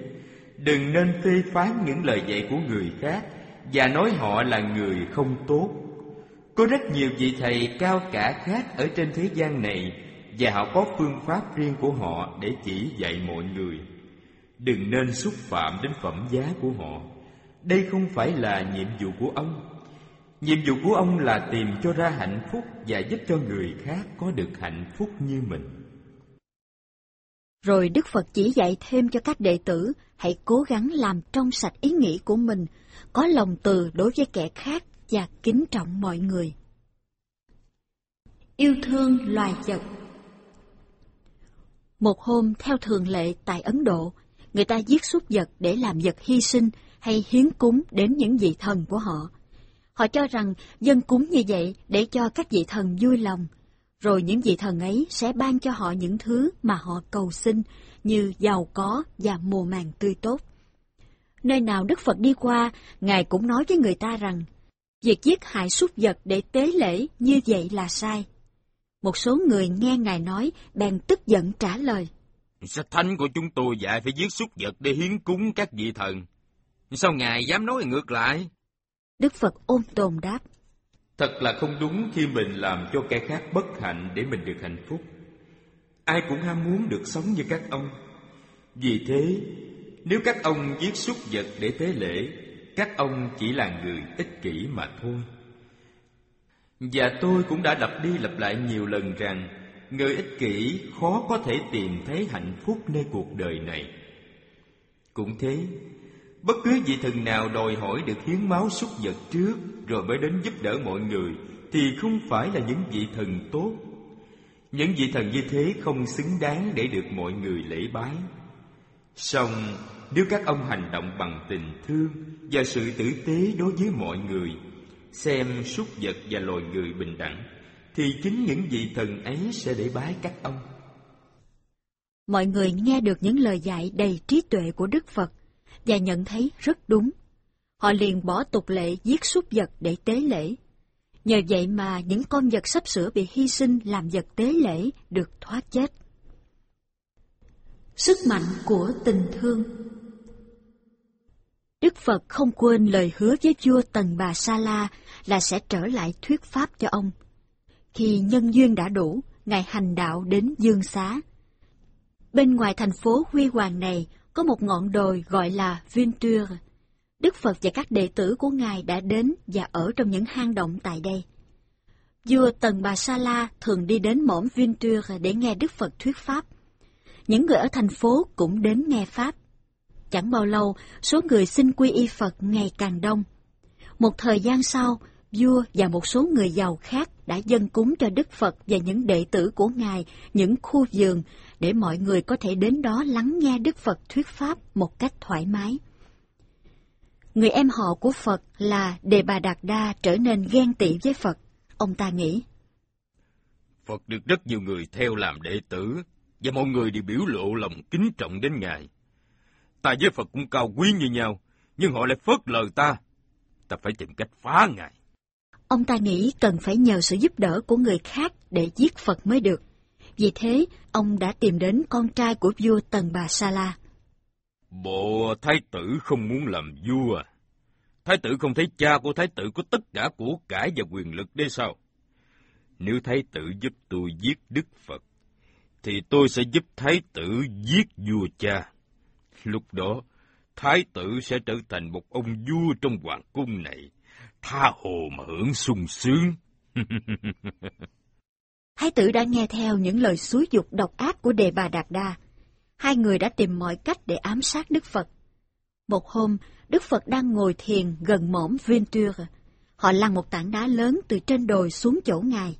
B: đừng nên phê phán những lời dạy của người khác và nói họ là người không tốt. Có rất nhiều vị thầy cao cả khác ở trên thế gian này và họ có phương pháp riêng của họ để chỉ dạy mọi người. Đừng nên xúc phạm đến phẩm giá của họ. Đây không phải là nhiệm vụ của ông. Nhiệm vụ của ông là tìm cho ra hạnh phúc và giúp cho người khác có được hạnh phúc như mình.
A: Rồi Đức Phật chỉ dạy thêm cho các đệ tử hãy cố gắng làm trong sạch ý nghĩ của mình, có lòng từ đối với kẻ khác và kính trọng mọi người. Yêu thương loài vật Một hôm theo thường lệ tại Ấn Độ, người ta giết súc vật để làm vật hy sinh hay hiến cúng đến những vị thần của họ. Họ cho rằng dân cúng như vậy để cho các vị thần vui lòng, rồi những vị thần ấy sẽ ban cho họ những thứ mà họ cầu xin như giàu có và mùa màng tươi tốt. Nơi nào Đức Phật đi qua, Ngài cũng nói với người ta rằng, việc giết hại súc vật để tế lễ như vậy là sai. Một số người nghe Ngài nói, bèn tức giận trả lời.
F: Sách thánh của chúng tôi dạy phải giết súc vật để hiến cúng các vị thần.
C: Sao Ngài dám nói ngược lại?
A: Đức Phật ôm tồn đáp.
H: Thật là không đúng khi mình làm cho kẻ khác bất hạnh để mình được hạnh phúc. Ai cũng ham muốn được sống như các ông. Vì thế, nếu các ông giết súc vật để tế lễ, các ông chỉ là người ích kỷ mà thôi. Và tôi cũng đã lặp đi lặp lại nhiều lần rằng người ích kỷ khó có thể tìm thấy hạnh phúc nơi cuộc đời này. Cũng thế, bất cứ vị thần nào đòi hỏi được hiến máu súc vật trước rồi mới đến giúp đỡ mọi người thì không phải là những vị thần tốt. Những vị thần như thế không xứng đáng để được mọi người lễ bái. Song nếu các ông hành động bằng tình thương và sự tử tế đối với mọi người, xem súc vật và loài người bình đẳng, thì chính những vị thần ấy sẽ để bái các ông.
A: Mọi người nghe được những lời dạy đầy trí tuệ của Đức Phật và nhận thấy rất đúng. Họ liền bỏ tục lệ giết súc vật để tế lễ. Nhờ vậy mà những con vật sắp sửa bị hy sinh làm vật tế lễ được thoát chết. Sức mạnh của tình thương Đức Phật không quên lời hứa với vua Tần Bà Sa La là sẽ trở lại thuyết pháp cho ông. Khi nhân duyên đã đủ, Ngài hành đạo đến Dương Xá. Bên ngoài thành phố huy hoàng này có một ngọn đồi gọi là Vinture. Đức Phật và các đệ tử của Ngài đã đến và ở trong những hang động tại đây. Vua Tần Bà Sa La thường đi đến mõm Vinture để nghe Đức Phật thuyết pháp. Những người ở thành phố cũng đến nghe Pháp. Chẳng bao lâu, số người xin quy y Phật ngày càng đông. Một thời gian sau, vua và một số người giàu khác đã dâng cúng cho Đức Phật và những đệ tử của Ngài những khu vườn để mọi người có thể đến đó lắng nghe Đức Phật thuyết pháp một cách thoải mái. Người em họ của Phật là Đề Bà Đạt Đa trở nên ghen tị với Phật. Ông ta nghĩ,
B: Phật được rất nhiều người theo làm đệ tử, và mọi người đều biểu lộ lòng kính trọng đến Ngài. Ta với Phật cũng cao quý như nhau, nhưng họ lại phớt lờ ta. Ta phải tìm cách phá Ngài.
A: Ông ta nghĩ cần phải nhờ sự giúp đỡ của người khác để giết Phật mới được. Vì thế, ông đã tìm đến con trai của vua Tần Bà Sa La.
B: Bộ thái tử không muốn làm vua. Thái tử không thấy cha của thái tử có tất cả của cải và quyền lực đấy sao? Nếu thái tử giúp tôi giết Đức Phật, thì tôi sẽ giúp thái tử giết vua cha. Lúc đó, thái tử sẽ trở thành một ông vua trong hoàng cung này, tha hồ mà hưởng sung sướng.
A: Thái tử đã nghe theo những lời xúi dục độc ác của đề bà Đạt Đa. Hai người đã tìm mọi cách để ám sát Đức Phật. Một hôm, Đức Phật đang ngồi thiền gần mỏm Venture. Họ lăn một tảng đá lớn từ trên đồi xuống chỗ ngài.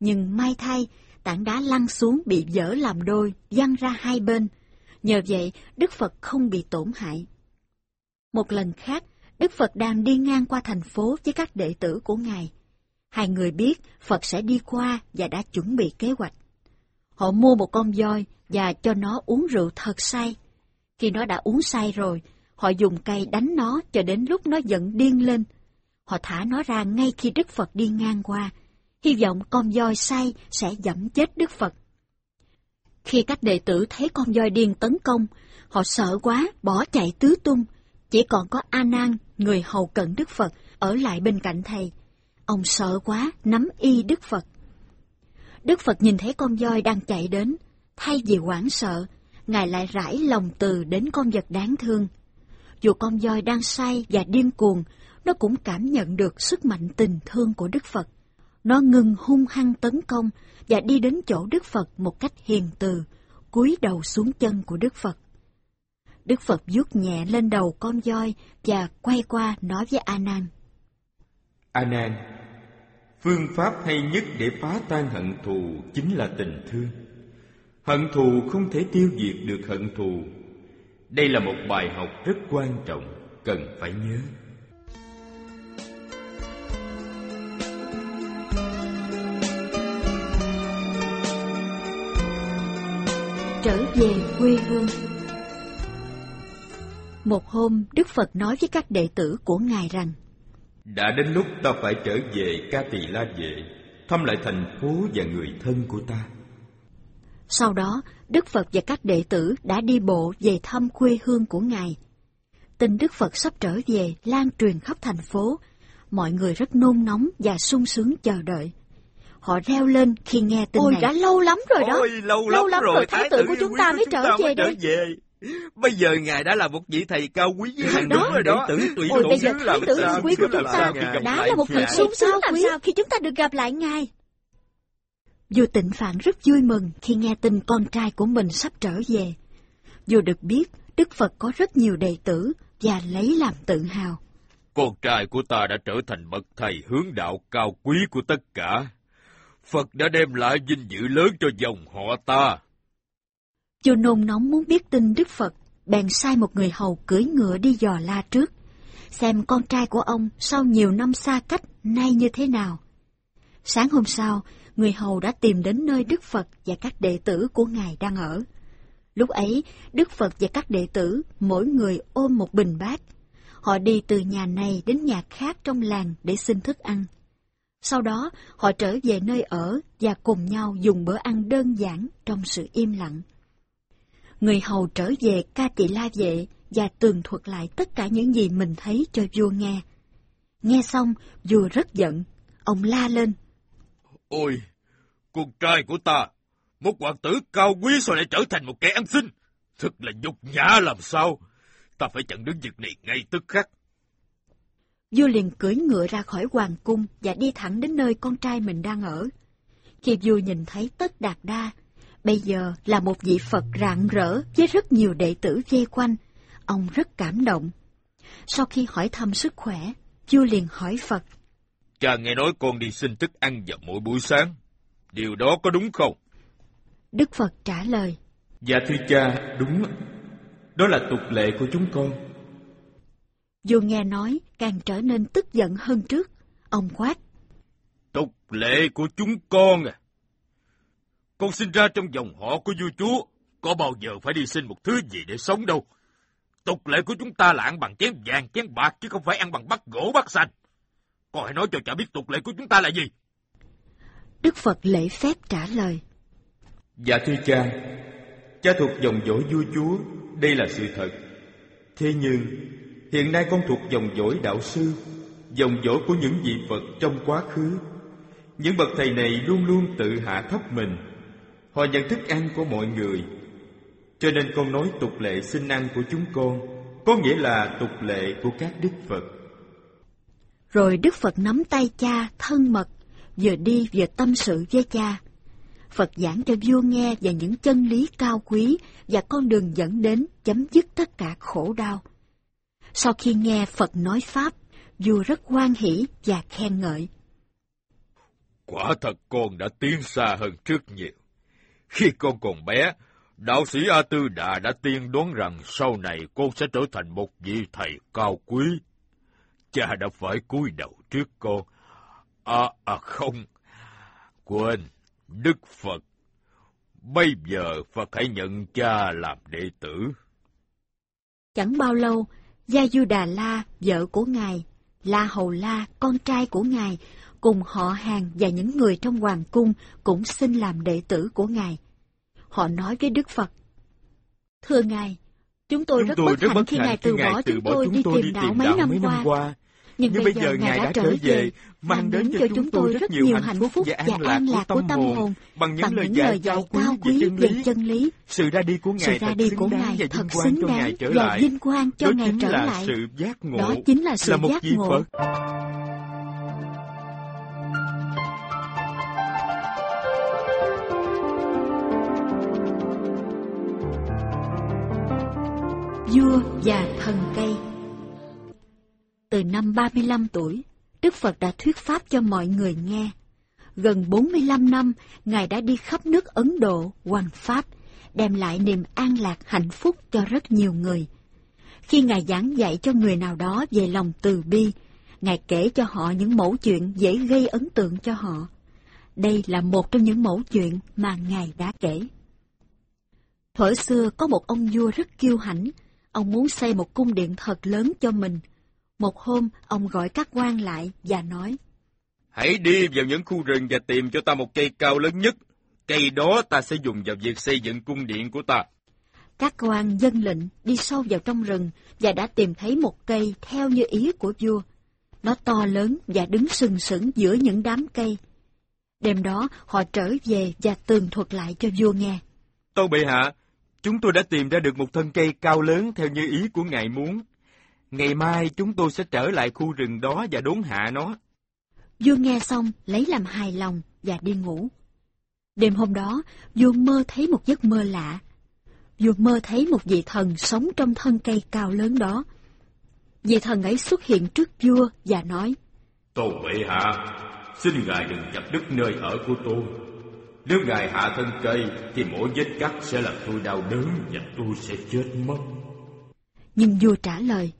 A: Nhưng may thay, tảng đá lăn xuống bị vỡ làm đôi, văng ra hai bên. Nhờ vậy, Đức Phật không bị tổn hại. Một lần khác, Đức Phật đang đi ngang qua thành phố với các đệ tử của Ngài. Hai người biết Phật sẽ đi qua và đã chuẩn bị kế hoạch. Họ mua một con voi và cho nó uống rượu thật say. Khi nó đã uống say rồi, họ dùng cây đánh nó cho đến lúc nó giận điên lên. Họ thả nó ra ngay khi Đức Phật đi ngang qua, hy vọng con voi say sẽ dẫm chết Đức Phật. Khi các đệ tử thấy con voi điên tấn công, họ sợ quá, bỏ chạy tứ tung. Chỉ còn có A Nan, người hầu cận Đức Phật, ở lại bên cạnh thầy. Ông sợ quá, nắm y Đức Phật. Đức Phật nhìn thấy con voi đang chạy đến, thay vì hoảng sợ, Ngài lại rải lòng từ đến con vật đáng thương. Dù con voi đang say và điên cuồng, nó cũng cảm nhận được sức mạnh tình thương của Đức Phật. Nó ngừng hung hăng tấn công và đi đến chỗ Đức Phật một cách hiền từ, cúi đầu xuống chân của Đức Phật. Đức Phật vuốt nhẹ lên đầu con voi và quay qua nói với A Nan.
H: A Nan, phương pháp hay nhất để phá tan hận thù chính là tình thương. Hận thù không thể tiêu diệt được hận thù. Đây là một bài học rất quan trọng, cần phải nhớ.
A: Trở về quê hương Một hôm, Đức Phật nói với các đệ tử của Ngài rằng
H: đã đến lúc ta phải trở về Ca Tỳ La Vệ, thăm lại thành phố và người thân của ta.
A: Sau đó, Đức Phật và các đệ tử đã đi bộ về thăm quê hương của Ngài. Tin Đức Phật sắp trở về lan truyền khắp thành phố. Mọi người rất nôn nóng và sung sướng chờ đợi. Họ reo lên khi nghe tin
D: Ôi
A: này.
D: đã lâu lắm rồi đó.
C: Ôi, lâu,
D: Lâu
C: lắm,
D: lắm
C: rồi,
D: rồi thái tử của chúng ta mới trở
C: chúng ta
D: về
C: mới
D: đây.
C: trở về. Bây giờ ngài đã là một vị thầy cao quý với hàng
D: Đó.
C: đúng rồi đó.
B: Đệ tử tuyệt
D: Ôi bây giờ thái tử hiền quý của chúng ta đã là một việc sung sướng làm sao khi chúng ta được gặp lại ngài.
A: Vua Tịnh Phạn rất vui mừng khi nghe tin con trai của mình sắp trở về. Vua được biết Đức Phật có rất nhiều đệ tử và lấy làm tự hào.
B: Con trai của ta đã trở thành bậc thầy hướng đạo cao quý của tất cả. Phật đã đem lại vinh dự lớn cho dòng họ ta.
A: Vua nôn nóng muốn biết tin Đức Phật, bèn sai một người hầu cưỡi ngựa đi dò la trước, xem con trai của ông sau nhiều năm xa cách nay như thế nào. Sáng hôm sau, người hầu đã tìm đến nơi Đức Phật và các đệ tử của Ngài đang ở. Lúc ấy, Đức Phật và các đệ tử mỗi người ôm một bình bát. Họ đi từ nhà này đến nhà khác trong làng để xin thức ăn. Sau đó, họ trở về nơi ở và cùng nhau dùng bữa ăn đơn giản trong sự im lặng. Người hầu trở về ca tỳ la vệ và tường thuật lại tất cả những gì mình thấy cho vua nghe. Nghe xong, vua rất giận. Ông la lên.
B: Ôi, con trai của ta, một hoàng tử cao quý sao lại trở thành một kẻ ăn xin? Thật là nhục nhã làm sao? Ta phải chặn đứng việc này ngay tức khắc.
A: Vua liền cưỡi ngựa ra khỏi hoàng cung và đi thẳng đến nơi con trai mình đang ở. Khi vua nhìn thấy Tất Đạt Đa, bây giờ là một vị Phật rạng rỡ với rất nhiều đệ tử vây quanh, ông rất cảm động. Sau khi hỏi thăm sức khỏe, vua liền hỏi Phật.
B: Cha nghe nói con đi xin thức ăn vào mỗi buổi sáng. Điều đó có đúng không?
A: Đức Phật trả lời.
H: Dạ thưa cha, đúng. Đó là tục lệ của chúng con.
A: Vua nghe nói càng trở nên tức giận hơn trước. Ông quát.
B: Tục lệ của chúng con à. Con sinh ra trong dòng họ của vua chúa, có bao giờ phải đi xin một thứ gì để sống đâu. Tục lệ của chúng ta là ăn bằng chén vàng, chén bạc, chứ không phải ăn bằng bát gỗ, bát xanh. Con hãy nói cho cha biết tục lệ của chúng ta là gì.
A: Đức Phật lễ phép trả lời.
H: Dạ thưa cha, cha thuộc dòng dõi vua chúa, đây là sự thật. Thế nhưng, hiện nay con thuộc dòng dõi đạo sư, dòng dõi của những vị Phật trong quá khứ. Những bậc thầy này luôn luôn tự hạ thấp mình. Họ nhận thức ăn của mọi người. Cho nên con nói tục lệ xin ăn của chúng con, có nghĩa là tục lệ của các đức Phật.
A: Rồi Đức Phật nắm tay cha thân mật, vừa đi vừa tâm sự với cha. Phật giảng cho vua nghe về những chân lý cao quý và con đường dẫn đến chấm dứt tất cả khổ đau. Sau khi nghe Phật nói Pháp, vua rất hoan hỷ và khen ngợi.
B: Quả thật con đã tiến xa hơn trước nhiều. Khi con còn bé, đạo sĩ A Tư Đà đã tiên đoán rằng sau này con sẽ trở thành một vị thầy cao quý. Cha đã phải cúi đầu trước con. À, à không, quên, Đức Phật. Bây giờ Phật hãy nhận cha làm đệ tử.
A: Chẳng bao lâu, Gia Du Đà La, vợ của Ngài, La Hầu La, con trai của Ngài, cùng họ hàng và những người trong hoàng cung cũng xin làm đệ tử của Ngài. Họ nói với Đức Phật, Thưa Ngài, chúng tôi
H: Chúng
A: rất
H: tôi
A: bất
H: rất
A: hạnh
H: bất
A: khi Ngài từ bỏ chúng tôi đi tìm đạo mấy năm qua. Nhưng,
H: Nhưng
A: bây giờ Ngài đã trở về, mang đến cho chúng tôi rất nhiều hạnh phúc và an lạc của tâm hồn
H: bằng những lời dạy cao quý về chân lý. Sự ra đi của Ngài thật
A: đi
H: xứng
A: của
H: đáng
A: Ngài
H: và vinh quang cho Ngài trở lại. Đó chính là sự giác ngộ.
A: Là
H: một
A: ngộ.
H: Phật.
A: Vua và thần cây Từ năm 35 tuổi, Đức Phật đã thuyết pháp cho mọi người nghe. Gần 45 năm, Ngài đã đi khắp nước Ấn Độ, hoàng Pháp, đem lại niềm an lạc hạnh phúc cho rất nhiều người. Khi Ngài giảng dạy cho người nào đó về lòng từ bi, Ngài kể cho họ những mẫu chuyện dễ gây ấn tượng cho họ. Đây là một trong những mẫu chuyện mà Ngài đã kể. Thuở xưa có một ông vua rất kiêu hãnh, ông muốn xây một cung điện thật lớn cho mình. Một hôm, ông gọi các quan lại và nói,
B: Hãy đi vào những khu rừng và tìm cho ta một cây cao lớn nhất. Cây đó ta sẽ dùng vào việc xây dựng cung điện của ta.
A: Các quan dân lệnh đi sâu vào trong rừng và đã tìm thấy một cây theo như ý của vua. Nó to lớn và đứng sừng sững giữa những đám cây. Đêm đó họ trở về và tường thuật lại cho vua nghe.
H: Tâu bệ hạ, chúng tôi đã tìm ra được một thân cây cao lớn theo như ý của ngài muốn. Ngày mai chúng tôi sẽ trở lại khu rừng đó và đốn hạ nó.
A: Vua nghe xong lấy làm hài lòng và đi ngủ. Đêm hôm đó, vua mơ thấy một giấc mơ lạ. Vua mơ thấy một vị thần sống trong thân cây cao lớn đó. Vị thần ấy xuất hiện trước vua và nói,
B: Tâu bệ hạ, xin ngài đừng chặt đứt nơi ở của tôi. Nếu ngài hạ thân cây, thì mỗi vết cắt sẽ làm tôi đau đớn và tôi sẽ chết mất.
A: Nhưng vua trả lời,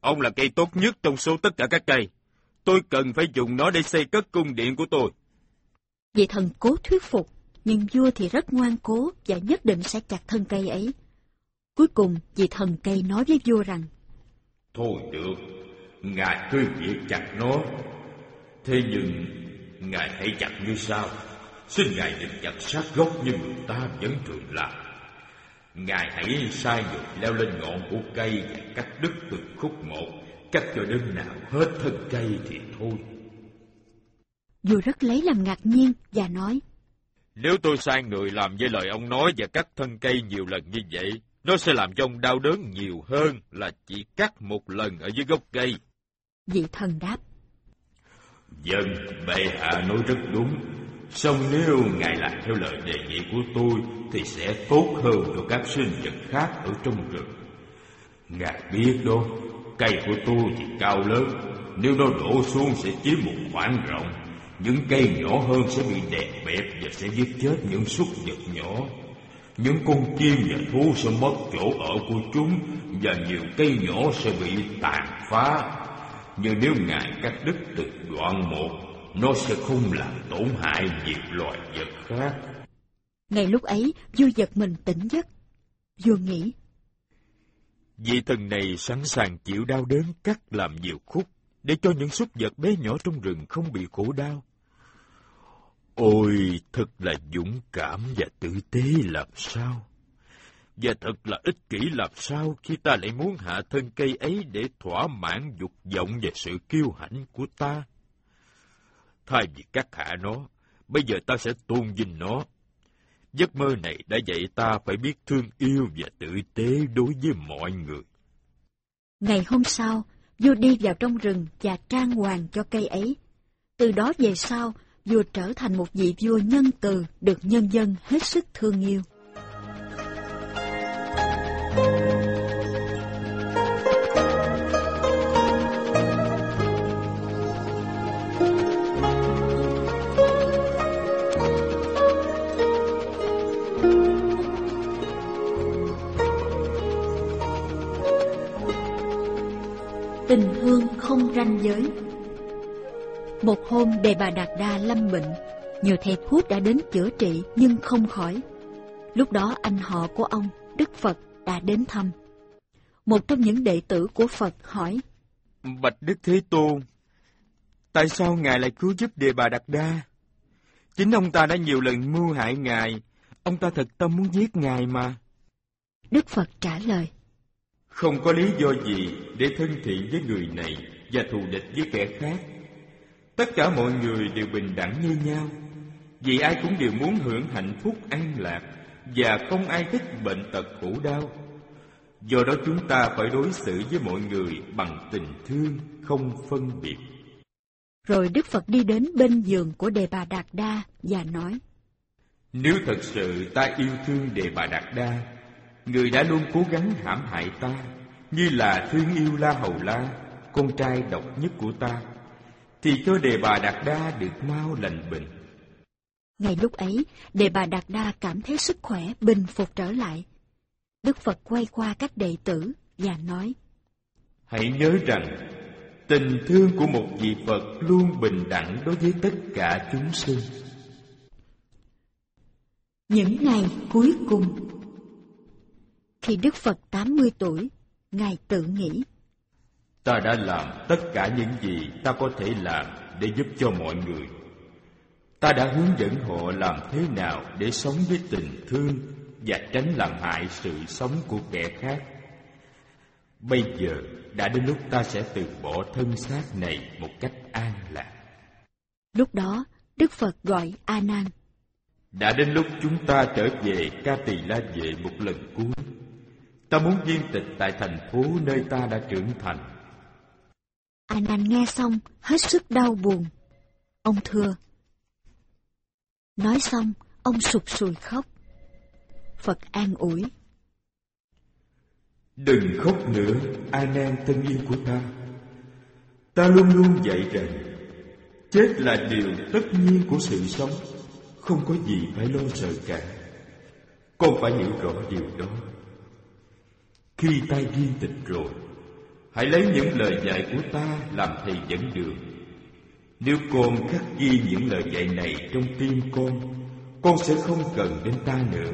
B: Ông là cây tốt nhất trong số tất cả các cây. Tôi cần phải dùng nó để xây cất cung điện của tôi.
A: Vị thần cố thuyết phục, nhưng vua thì rất ngoan cố và nhất định sẽ chặt thân cây ấy. Cuối cùng, vị thần cây nói với vua rằng,
B: Thôi được, ngài cứ việc chặt nó. Thế nhưng, ngài hãy chặt như sau. Xin ngài đừng chặt sát gốc như người ta vẫn thường làm. Ngài hãy sai người leo lên ngọn của cây và cắt đứt từng khúc một, cắt cho đến nào hết thân cây thì thôi.
A: Vua rất lấy làm ngạc nhiên và nói,
B: Nếu tôi sai người làm với lời ông nói và cắt thân cây nhiều lần như vậy, nó sẽ làm cho ông đau đớn nhiều hơn là chỉ cắt một lần ở dưới gốc cây.
A: Vị thần đáp,
B: Dân, bệ hạ nói rất đúng. Song nếu ngài làm theo lời đề nghị của tôi thì sẽ tốt hơn cho các sinh vật khác ở trong rừng. Ngài biết đó, cây của tôi thì cao lớn, nếu nó đổ xuống sẽ chiếm một khoảng rộng. Những cây nhỏ hơn sẽ bị đè bẹp và sẽ giết chết những súc vật nhỏ. Những con chim và thú sẽ mất chỗ ở của chúng và nhiều cây nhỏ sẽ bị tàn phá. Nhưng nếu Ngài cắt đứt từ đoạn một, nó sẽ không làm tổn hại nhiều loài vật khác.
A: Ngay lúc ấy, vua giật mình tỉnh giấc. Vua nghĩ,
B: Vị thần này sẵn sàng chịu đau đớn cắt làm nhiều khúc, để cho những súc vật bé nhỏ trong rừng không bị khổ đau. Ôi, thật là dũng cảm và tử tế làm sao. Và thật là ích kỷ làm sao khi ta lại muốn hạ thân cây ấy để thỏa mãn dục vọng và sự kiêu hãnh của ta. Thay vì cắt hạ nó, bây giờ ta sẽ tôn vinh nó. Giấc mơ này đã dạy ta phải biết thương yêu và tử tế đối với mọi người.
A: Ngày hôm sau, vua đi vào trong rừng và trang hoàng cho cây ấy. Từ đó về sau, vua trở thành một vị vua nhân từ được nhân dân hết sức thương yêu. Tình thương không ranh giới Một hôm đề bà Đạt Đa lâm bệnh, nhiều thầy thuốc đã đến chữa trị nhưng không khỏi. Lúc đó anh họ của ông, Đức Phật, đã đến thăm. Một trong những đệ tử của Phật hỏi,
H: Bạch Đức Thế Tôn, tại sao Ngài lại cứu giúp Đề Bà Đạt Đa? Chính ông ta đã nhiều lần mưu hại Ngài, ông ta thật tâm muốn giết Ngài mà.
A: Đức Phật trả lời,
H: Không có lý do gì để thân thiện với người này và thù địch với kẻ khác. Tất cả mọi người đều bình đẳng như nhau, vì ai cũng đều muốn hưởng hạnh phúc an lạc và không ai thích bệnh tật khổ đau. Do đó chúng ta phải đối xử với mọi người bằng tình thương, không phân biệt.
A: Rồi Đức Phật đi đến bên giường của Đề Bà Đạt Đa và nói,
H: Nếu thật sự ta yêu thương Đề Bà Đạt Đa, người đã luôn cố gắng hãm hại ta, như là thương yêu La Hầu La, con trai độc nhất của ta, thì cho Đề Bà Đạt Đa được mau lành bệnh.
A: Ngay lúc ấy, Đề Bà Đạt Đa cảm thấy sức khỏe bình phục trở lại. Đức Phật quay qua các đệ tử và nói,
H: Hãy nhớ rằng, tình thương của một vị Phật luôn bình đẳng đối với tất cả chúng sinh.
A: Những ngày cuối cùng Khi Đức Phật 80 tuổi, Ngài tự nghĩ,
H: Ta đã làm tất cả những gì ta có thể làm để giúp cho mọi người. Ta đã hướng dẫn họ làm thế nào để sống với tình thương,
B: và tránh làm hại sự sống của kẻ khác. Bây giờ đã đến lúc ta sẽ từ bỏ thân xác này một cách an lạc.
A: Lúc đó, Đức Phật gọi A Nan.
B: Đã đến lúc chúng ta trở về Ca Tỳ La Vệ một lần cuối. Ta muốn viên tịch tại thành phố nơi ta đã trưởng thành.
A: A Nan nghe xong, hết sức đau buồn. Ông thưa. Nói xong, ông sụp sùi khóc. Phật an ủi.
B: Đừng khóc nữa, A Nan thân yêu của ta. Ta luôn luôn dạy rằng chết là điều tất nhiên của sự sống, không có gì phải lo sợ cả. Con phải hiểu rõ điều đó. Khi ta viên tịch rồi, hãy lấy những lời dạy của ta làm thầy dẫn đường. Nếu con khắc ghi những lời dạy này trong tim con, con sẽ không cần đến ta nữa.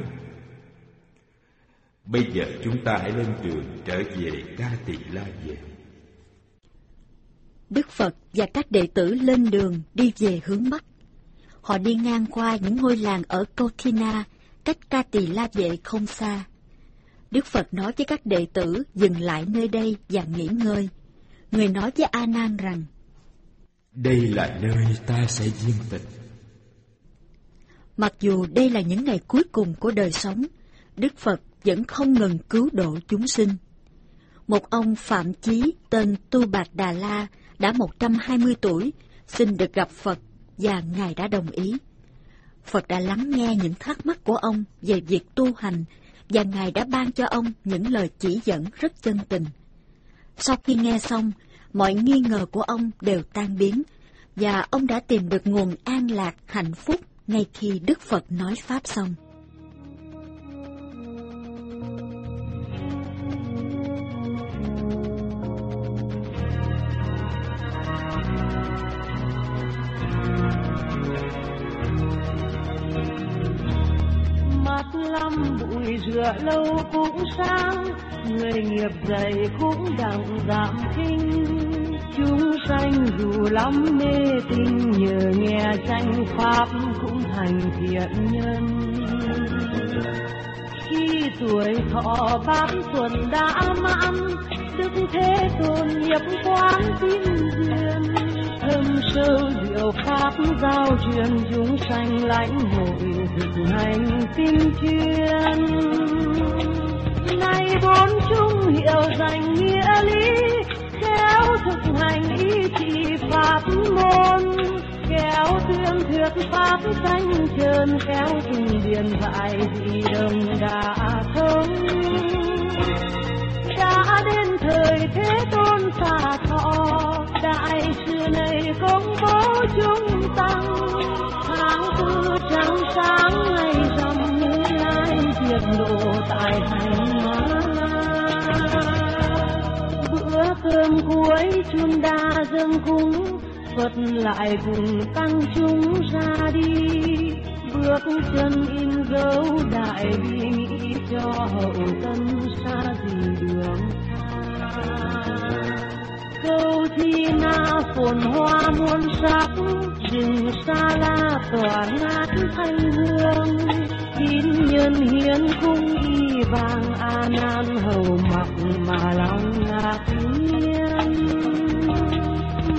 B: Bây giờ chúng ta hãy lên đường trở về Ca Tỳ La Về.
A: Đức Phật và các đệ tử lên đường đi về hướng Bắc. Họ đi ngang qua những ngôi làng ở Kothina, cách Ca Tỳ La Vệ không xa. Đức Phật nói với các đệ tử dừng lại nơi đây và nghỉ ngơi. Người nói với A Nan rằng:
B: Đây là nơi ta sẽ viên tịch.
A: Mặc dù đây là những ngày cuối cùng của đời sống, Đức Phật vẫn không ngừng cứu độ chúng sinh. Một ông Phạm Chí tên Tu Bạch Đà La đã 120 tuổi, xin được gặp Phật và Ngài đã đồng ý. Phật đã lắng nghe những thắc mắc của ông về việc tu hành và Ngài đã ban cho ông những lời chỉ dẫn rất chân tình. Sau khi nghe xong, mọi nghi ngờ của ông đều tan biến và ông đã tìm được nguồn an lạc hạnh phúc ngay khi Đức Phật nói Pháp xong.
I: Ngựa lâu cũng sáng người nghiệp dày cũng đặng giảm kinh. Chúng sanh dù lắm mê tín, nhờ nghe danh pháp cũng thành thiện nhân. Khi tuổi thọ bát tuần đã mãn, đức thế tôn nhập quán tin duyên thâm sâu diệu pháp giao truyền chúng sanh lãnh hội thực hành tin chuyên nay bốn chung hiểu danh nghĩa lý khéo thực hành ý chỉ pháp môn. Kéo tương thuyết pháp danh trơn, kéo cùng điển dạy vì đồng đã thông. Đã đến thời thế tôn xa thông đại sự này công bố chúng tăng. Tháng tư trắng sáng ngày rằm như lai diệt độ tại hành ma bữa cơm cuối chun đa dâng cúng, phật lại cùng tăng chúng ra đi. Bước chân in dấu đại bi cho hậu tân xa gì đường câu thi na phồn hoa muôn sắc rừng xa la tỏa ngát thanh hương. Tín nhân hiến cung y vàng, a nan hầu mặc mà lòng ngạc nhiên.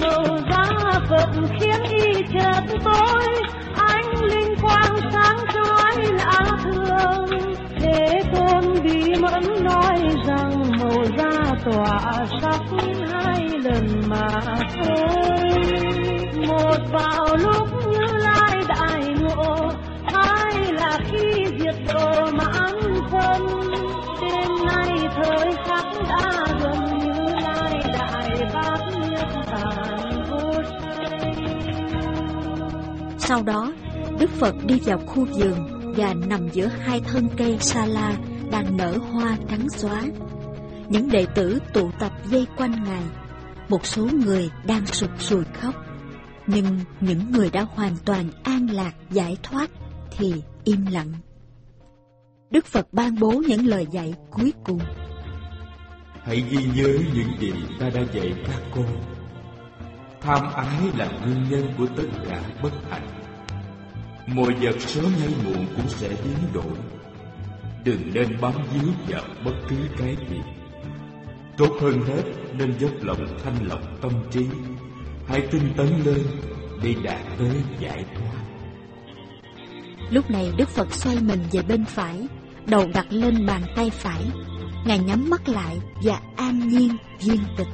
I: Màu da phật khiến y chợt tối ánh linh quang sáng chói lạ thường thế tôn bí mẫn nói rằng màu da tỏa sắc hai lần mà thôi một vào lúc như lai đại ngộ hai là khi diệt độ mãn phân đêm nay thời khắc đã gần như lai đại bác nhất tàn vô
A: Sau đó, Đức Phật đi vào khu vườn và nằm giữa hai thân cây sa la đang nở hoa trắng xóa. Những đệ tử tụ tập dây quanh Ngài. Một số người đang sụt sùi khóc. Nhưng những người đã hoàn toàn an lạc, giải thoát thì im lặng. Đức Phật ban bố những lời dạy cuối cùng.
B: Hãy ghi nhớ những gì ta đã dạy các con. Tham ái là nguyên nhân của tất cả bất hạnh. Mọi vật sớm hay muộn cũng sẽ biến đổi.
H: đừng nên bám víu vào bất cứ cái gì. Tốt hơn hết nên dốc lòng thanh lọc tâm trí, hãy tinh tấn lên để đạt tới giải thoát.
A: Lúc này Đức Phật xoay mình về bên phải, đầu đặt lên bàn tay phải. Ngài nhắm mắt lại và an nhiên viên tịch.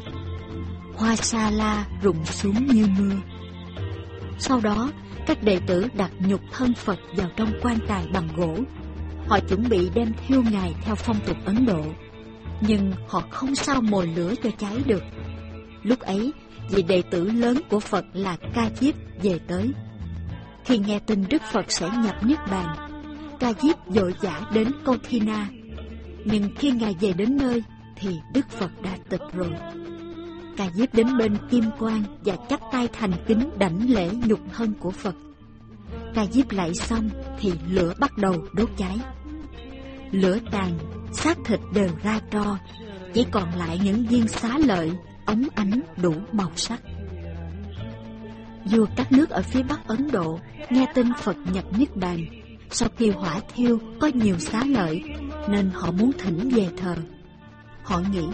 A: Hoa sa la rụng xuống như mưa. Sau đó, các đệ tử đặt nhục thân Phật vào trong quan tài bằng gỗ. Họ chuẩn bị đem thiêu ngài theo phong tục Ấn Độ. Nhưng họ không sao mồi lửa cho cháy được. Lúc ấy, vị đệ tử lớn của Phật là Ca Diếp về tới. Khi nghe tin Đức Phật sẽ nhập Niết Bàn, Ca Diếp dội giả đến Câu Thi Na. Nhưng khi Ngài về đến nơi, thì Đức Phật đã tịch rồi. Ca Diếp đến bên Kim Quang và chắp tay thành kính đảnh lễ nhục thân của Phật. Ca Diếp lại xong thì lửa bắt đầu đốt cháy. Lửa tàn, xác thịt đều ra tro, chỉ còn lại những viên xá lợi, ống ánh đủ màu sắc. Vua các nước ở phía Bắc Ấn Độ nghe tin Phật nhập Niết Bàn. Sau khi hỏa thiêu có nhiều xá lợi, nên họ muốn thỉnh về thờ. Họ nghĩ,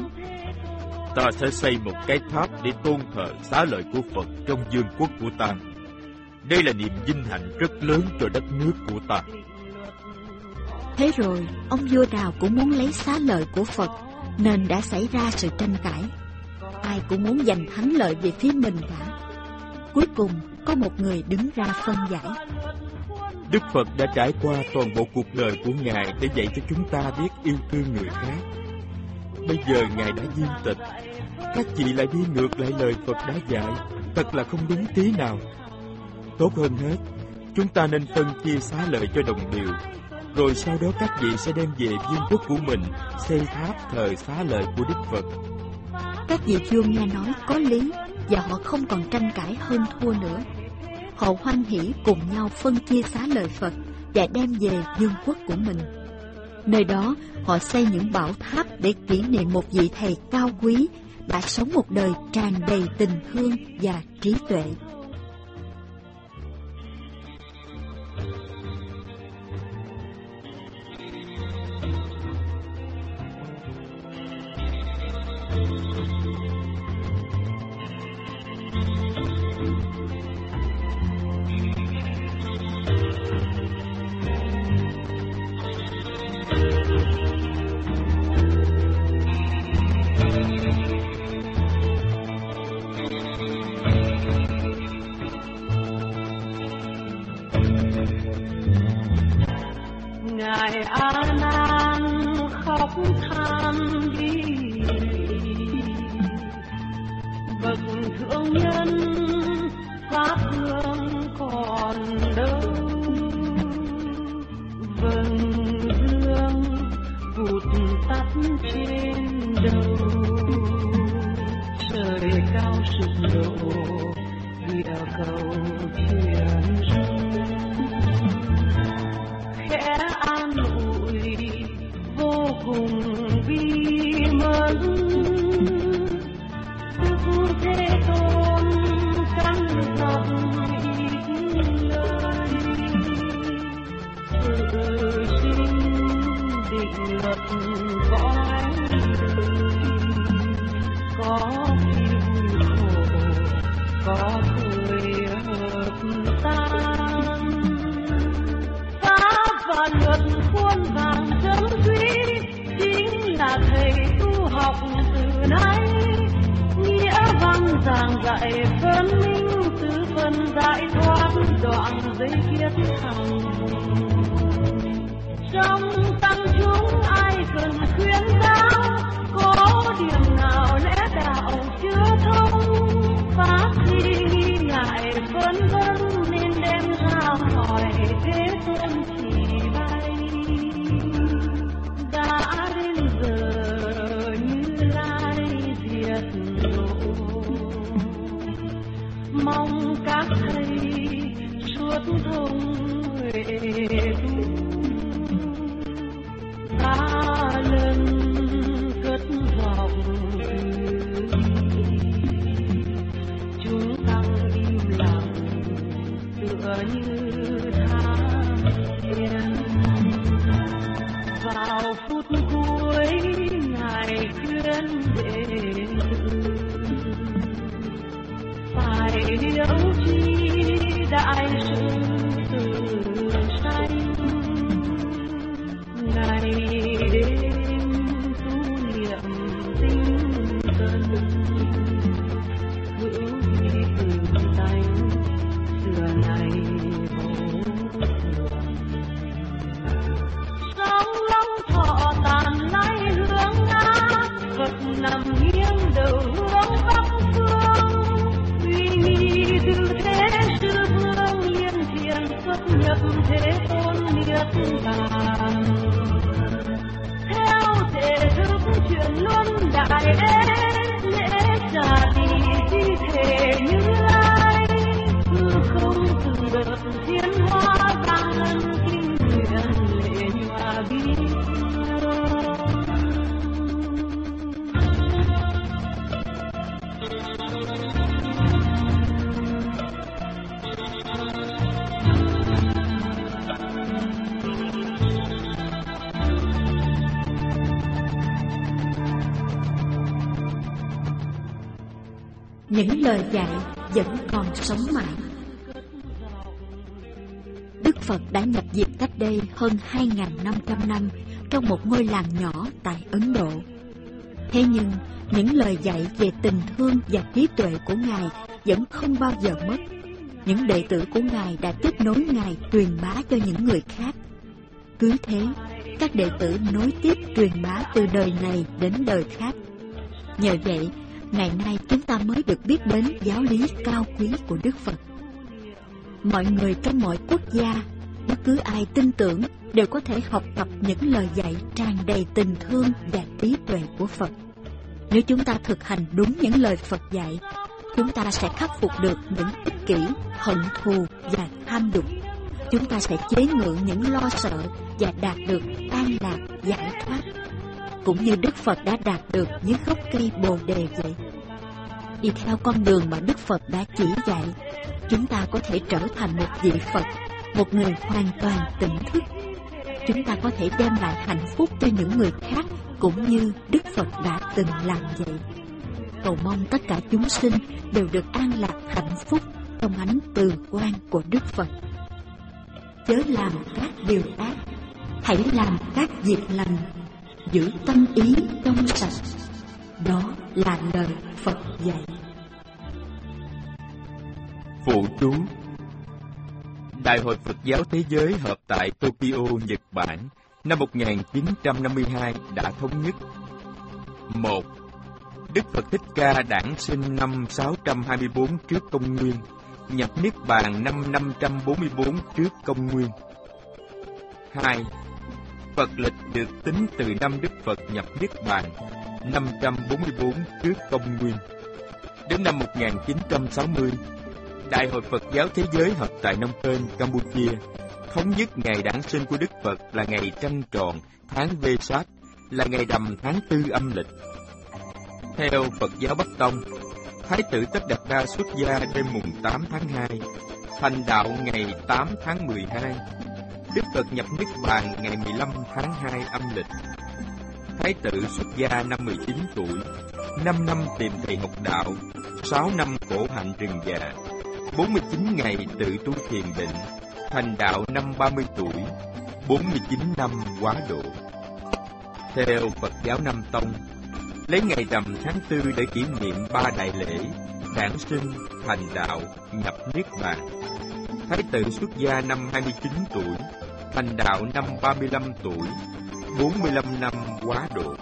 B: ta sẽ xây một cái tháp để tôn thờ xá lợi của Phật trong vương quốc của ta. Đây là niềm vinh hạnh rất lớn cho đất nước của ta.
A: Thế rồi, ông vua nào cũng muốn lấy xá lợi của Phật, nên đã xảy ra sự tranh cãi. Ai cũng muốn giành thắng lợi về phía mình cả. Cuối cùng, có một người đứng ra phân giải.
B: Đức Phật đã trải qua toàn bộ cuộc đời của Ngài để dạy cho chúng ta biết yêu thương người khác. Bây giờ Ngài đã viên tịch, các chị lại đi ngược lại lời Phật đã dạy, thật là không đúng tí nào. Tốt hơn hết, chúng ta nên phân chia xá lợi cho đồng đều, rồi sau đó các vị sẽ đem về vương quốc của mình xây tháp thờ xá lợi của Đức Phật.
A: Các vị vương nghe nói có lý và họ không còn tranh cãi hơn thua nữa. Họ hoan hỷ cùng nhau phân chia xá lợi Phật và đem về vương quốc của mình. Nơi đó, họ xây những bảo tháp để kỷ niệm một vị thầy cao quý đã sống một đời tràn đầy tình thương và trí tuệ.
I: Ngài a nan khóc than đi. Thương nhân pháp hương còn đâu. Vầng dương vụt tắt trên đầu. Trời cao sụp đổ địa cầu thiên khẽ an ủi vô cùng bi Đức thế giảng dạy phân minh, tứ phân giải thoát, đoạn giấy kiết hằng. Trong tăng chúng ai cần khuyên?
A: Những lời dạy vẫn còn sống mãi. Đức Phật đã nhập diệt cách đây hơn 2.500 năm trong một ngôi làng nhỏ tại Ấn Độ. Thế nhưng, những lời dạy về tình thương và trí tuệ của Ngài vẫn không bao giờ mất. Những đệ tử của Ngài đã tiếp nối Ngài truyền bá cho những người khác. Cứ thế, các đệ tử nối tiếp truyền bá từ đời này đến đời khác. Nhờ vậy, ngày nay chúng ta mới được biết đến giáo lý cao quý của Đức Phật. Mọi người trong mọi quốc gia, bất cứ ai tin tưởng đều có thể học tập những lời dạy tràn đầy tình thương và trí tuệ của Phật. Nếu chúng ta thực hành đúng những lời Phật dạy, chúng ta sẽ khắc phục được những ích kỷ, hận thù và tham dục. Chúng ta sẽ chế ngự những lo sợ và đạt được an lạc, giải thoát cũng như Đức Phật đã đạt được dưới gốc cây Bồ đề vậy. Đi theo con đường mà Đức Phật đã chỉ dạy, chúng ta có thể trở thành một vị Phật, một người hoàn toàn tỉnh thức. Chúng ta có thể đem lại hạnh phúc cho những người khác cũng như Đức Phật đã từng làm vậy. Cầu mong tất cả chúng sinh đều được an lạc hạnh phúc trong ánh từ quan của Đức Phật. Chớ làm các điều ác, hãy làm các việc lành giữ tâm ý trong sạch đó là lời phật dạy
B: phụ chú đại hội phật giáo thế giới họp tại tokyo nhật bản năm 1952 đã thống nhất một Đức Phật Thích Ca đản sinh năm 624 trước công nguyên, nhập Niết Bàn năm 544 trước công nguyên. 2. Phật lịch được tính từ năm Đức Phật nhập Niết Bàn 544 trước công nguyên. Đến năm 1960, Đại hội Phật giáo Thế giới họp tại nông Penh, Campuchia, thống nhất ngày đản sinh của Đức Phật là ngày trăng tròn, tháng Vê Sát, là ngày rằm tháng Tư âm lịch. Theo Phật giáo Bắc Tông, Thái tử Tất Đạt Đa xuất gia đêm mùng 8 tháng 2, thành đạo ngày 8 tháng 12, Đức Phật nhập Niết Bàn ngày 15 tháng 2 âm lịch. Thái tử xuất gia năm 19 tuổi, 5 năm tìm thầy học đạo, 6 năm khổ hạnh rừng già, 49 ngày tự tu thiền định, thành đạo năm 30 tuổi, 49 năm quá độ. Theo Phật giáo Nam Tông, lấy ngày rằm tháng tư để kỷ niệm ba đại lễ, sản sinh, thành đạo, nhập Niết Bàn. Thái tử xuất gia năm 29 tuổi, thành đạo năm 35 tuổi, 45 năm quá độ.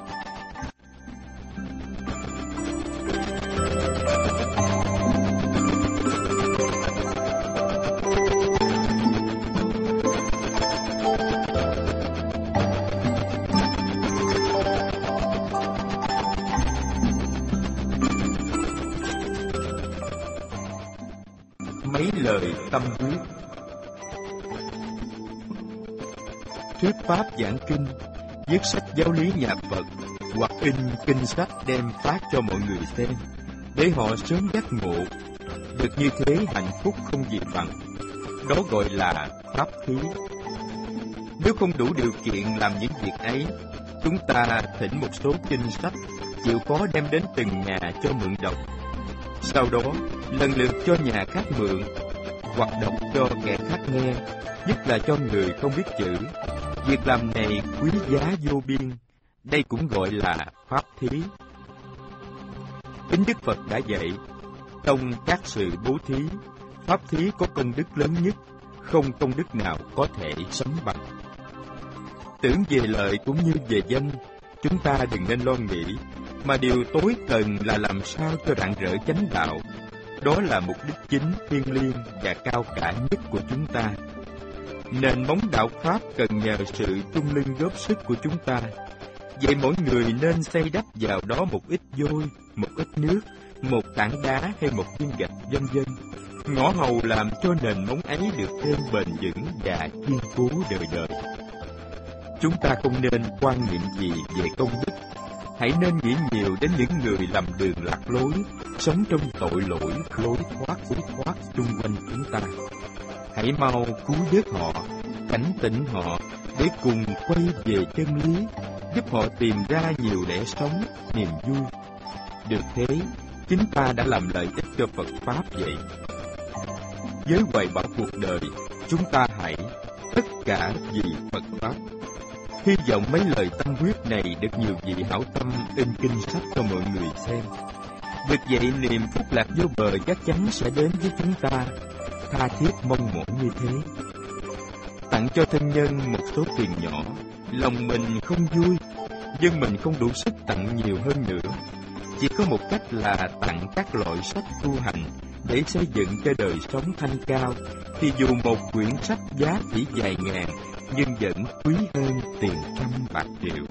B: Mấy lời tâm huyết thuyết pháp giảng kinh, viết sách giáo lý nhà Phật hoặc in kinh sách đem phát cho mọi người xem, để họ sớm giác ngộ. Được như thế hạnh phúc không gì bằng. Đó gọi là pháp thứ. Nếu không đủ điều kiện làm những việc ấy, chúng ta thỉnh một số kinh sách chịu khó đem đến từng nhà cho mượn đọc. Sau đó, lần lượt cho nhà khác mượn, hoặc đọc cho kẻ khác nghe, nhất là cho người không biết chữ. Việc làm này quý giá vô biên, đây cũng gọi là pháp thí. Kính Đức Phật đã dạy, trong các sự bố thí, pháp thí có công đức lớn nhất, không công đức nào có thể sánh bằng. Tưởng về lợi cũng như về danh, chúng ta đừng nên lo nghĩ, mà điều tối cần là làm sao cho rạng rỡ chánh đạo. Đó là mục đích chính, thiêng liêng và cao cả nhất của chúng ta. Nền bóng đạo Pháp cần nhờ sự trung lưng góp sức của chúng ta. Vậy mỗi người nên xây đắp vào đó một ít vôi, một ít nước, một tảng đá hay một viên gạch vân vân. Ngõ hầu làm cho nền móng ấy được thêm bền vững và kiên cố đời đời. Chúng ta không nên quan niệm gì về công đức. Hãy nên nghĩ nhiều đến những người làm đường lạc lối, sống trong tội lỗi, lối thoát, lối thoát chung quanh chúng ta. Hãy mau cứu vớt họ, cảnh tỉnh họ để cùng quay về chân lý, giúp họ tìm ra nhiều lẽ sống, niềm vui. Được thế, chính ta đã làm lợi ích cho Phật Pháp vậy. Với hoài bảo cuộc đời, chúng ta hãy tất cả vì Phật Pháp. Hy vọng mấy lời tâm huyết này được nhiều vị hảo tâm in kinh sách cho mọi người xem. Được vậy niềm phúc lạc vô bờ chắc chắn sẽ đến với chúng ta, tha thiết mong mỏi như thế. Tặng cho thân nhân một số tiền nhỏ, lòng mình không vui, nhưng mình không đủ sức tặng nhiều hơn nữa. Chỉ có một cách là tặng các loại sách tu hành để xây dựng cho đời sống thanh cao, thì dù một quyển sách giá chỉ vài ngàn, nhưng vẫn quý hơn tiền trăm bạc triệu.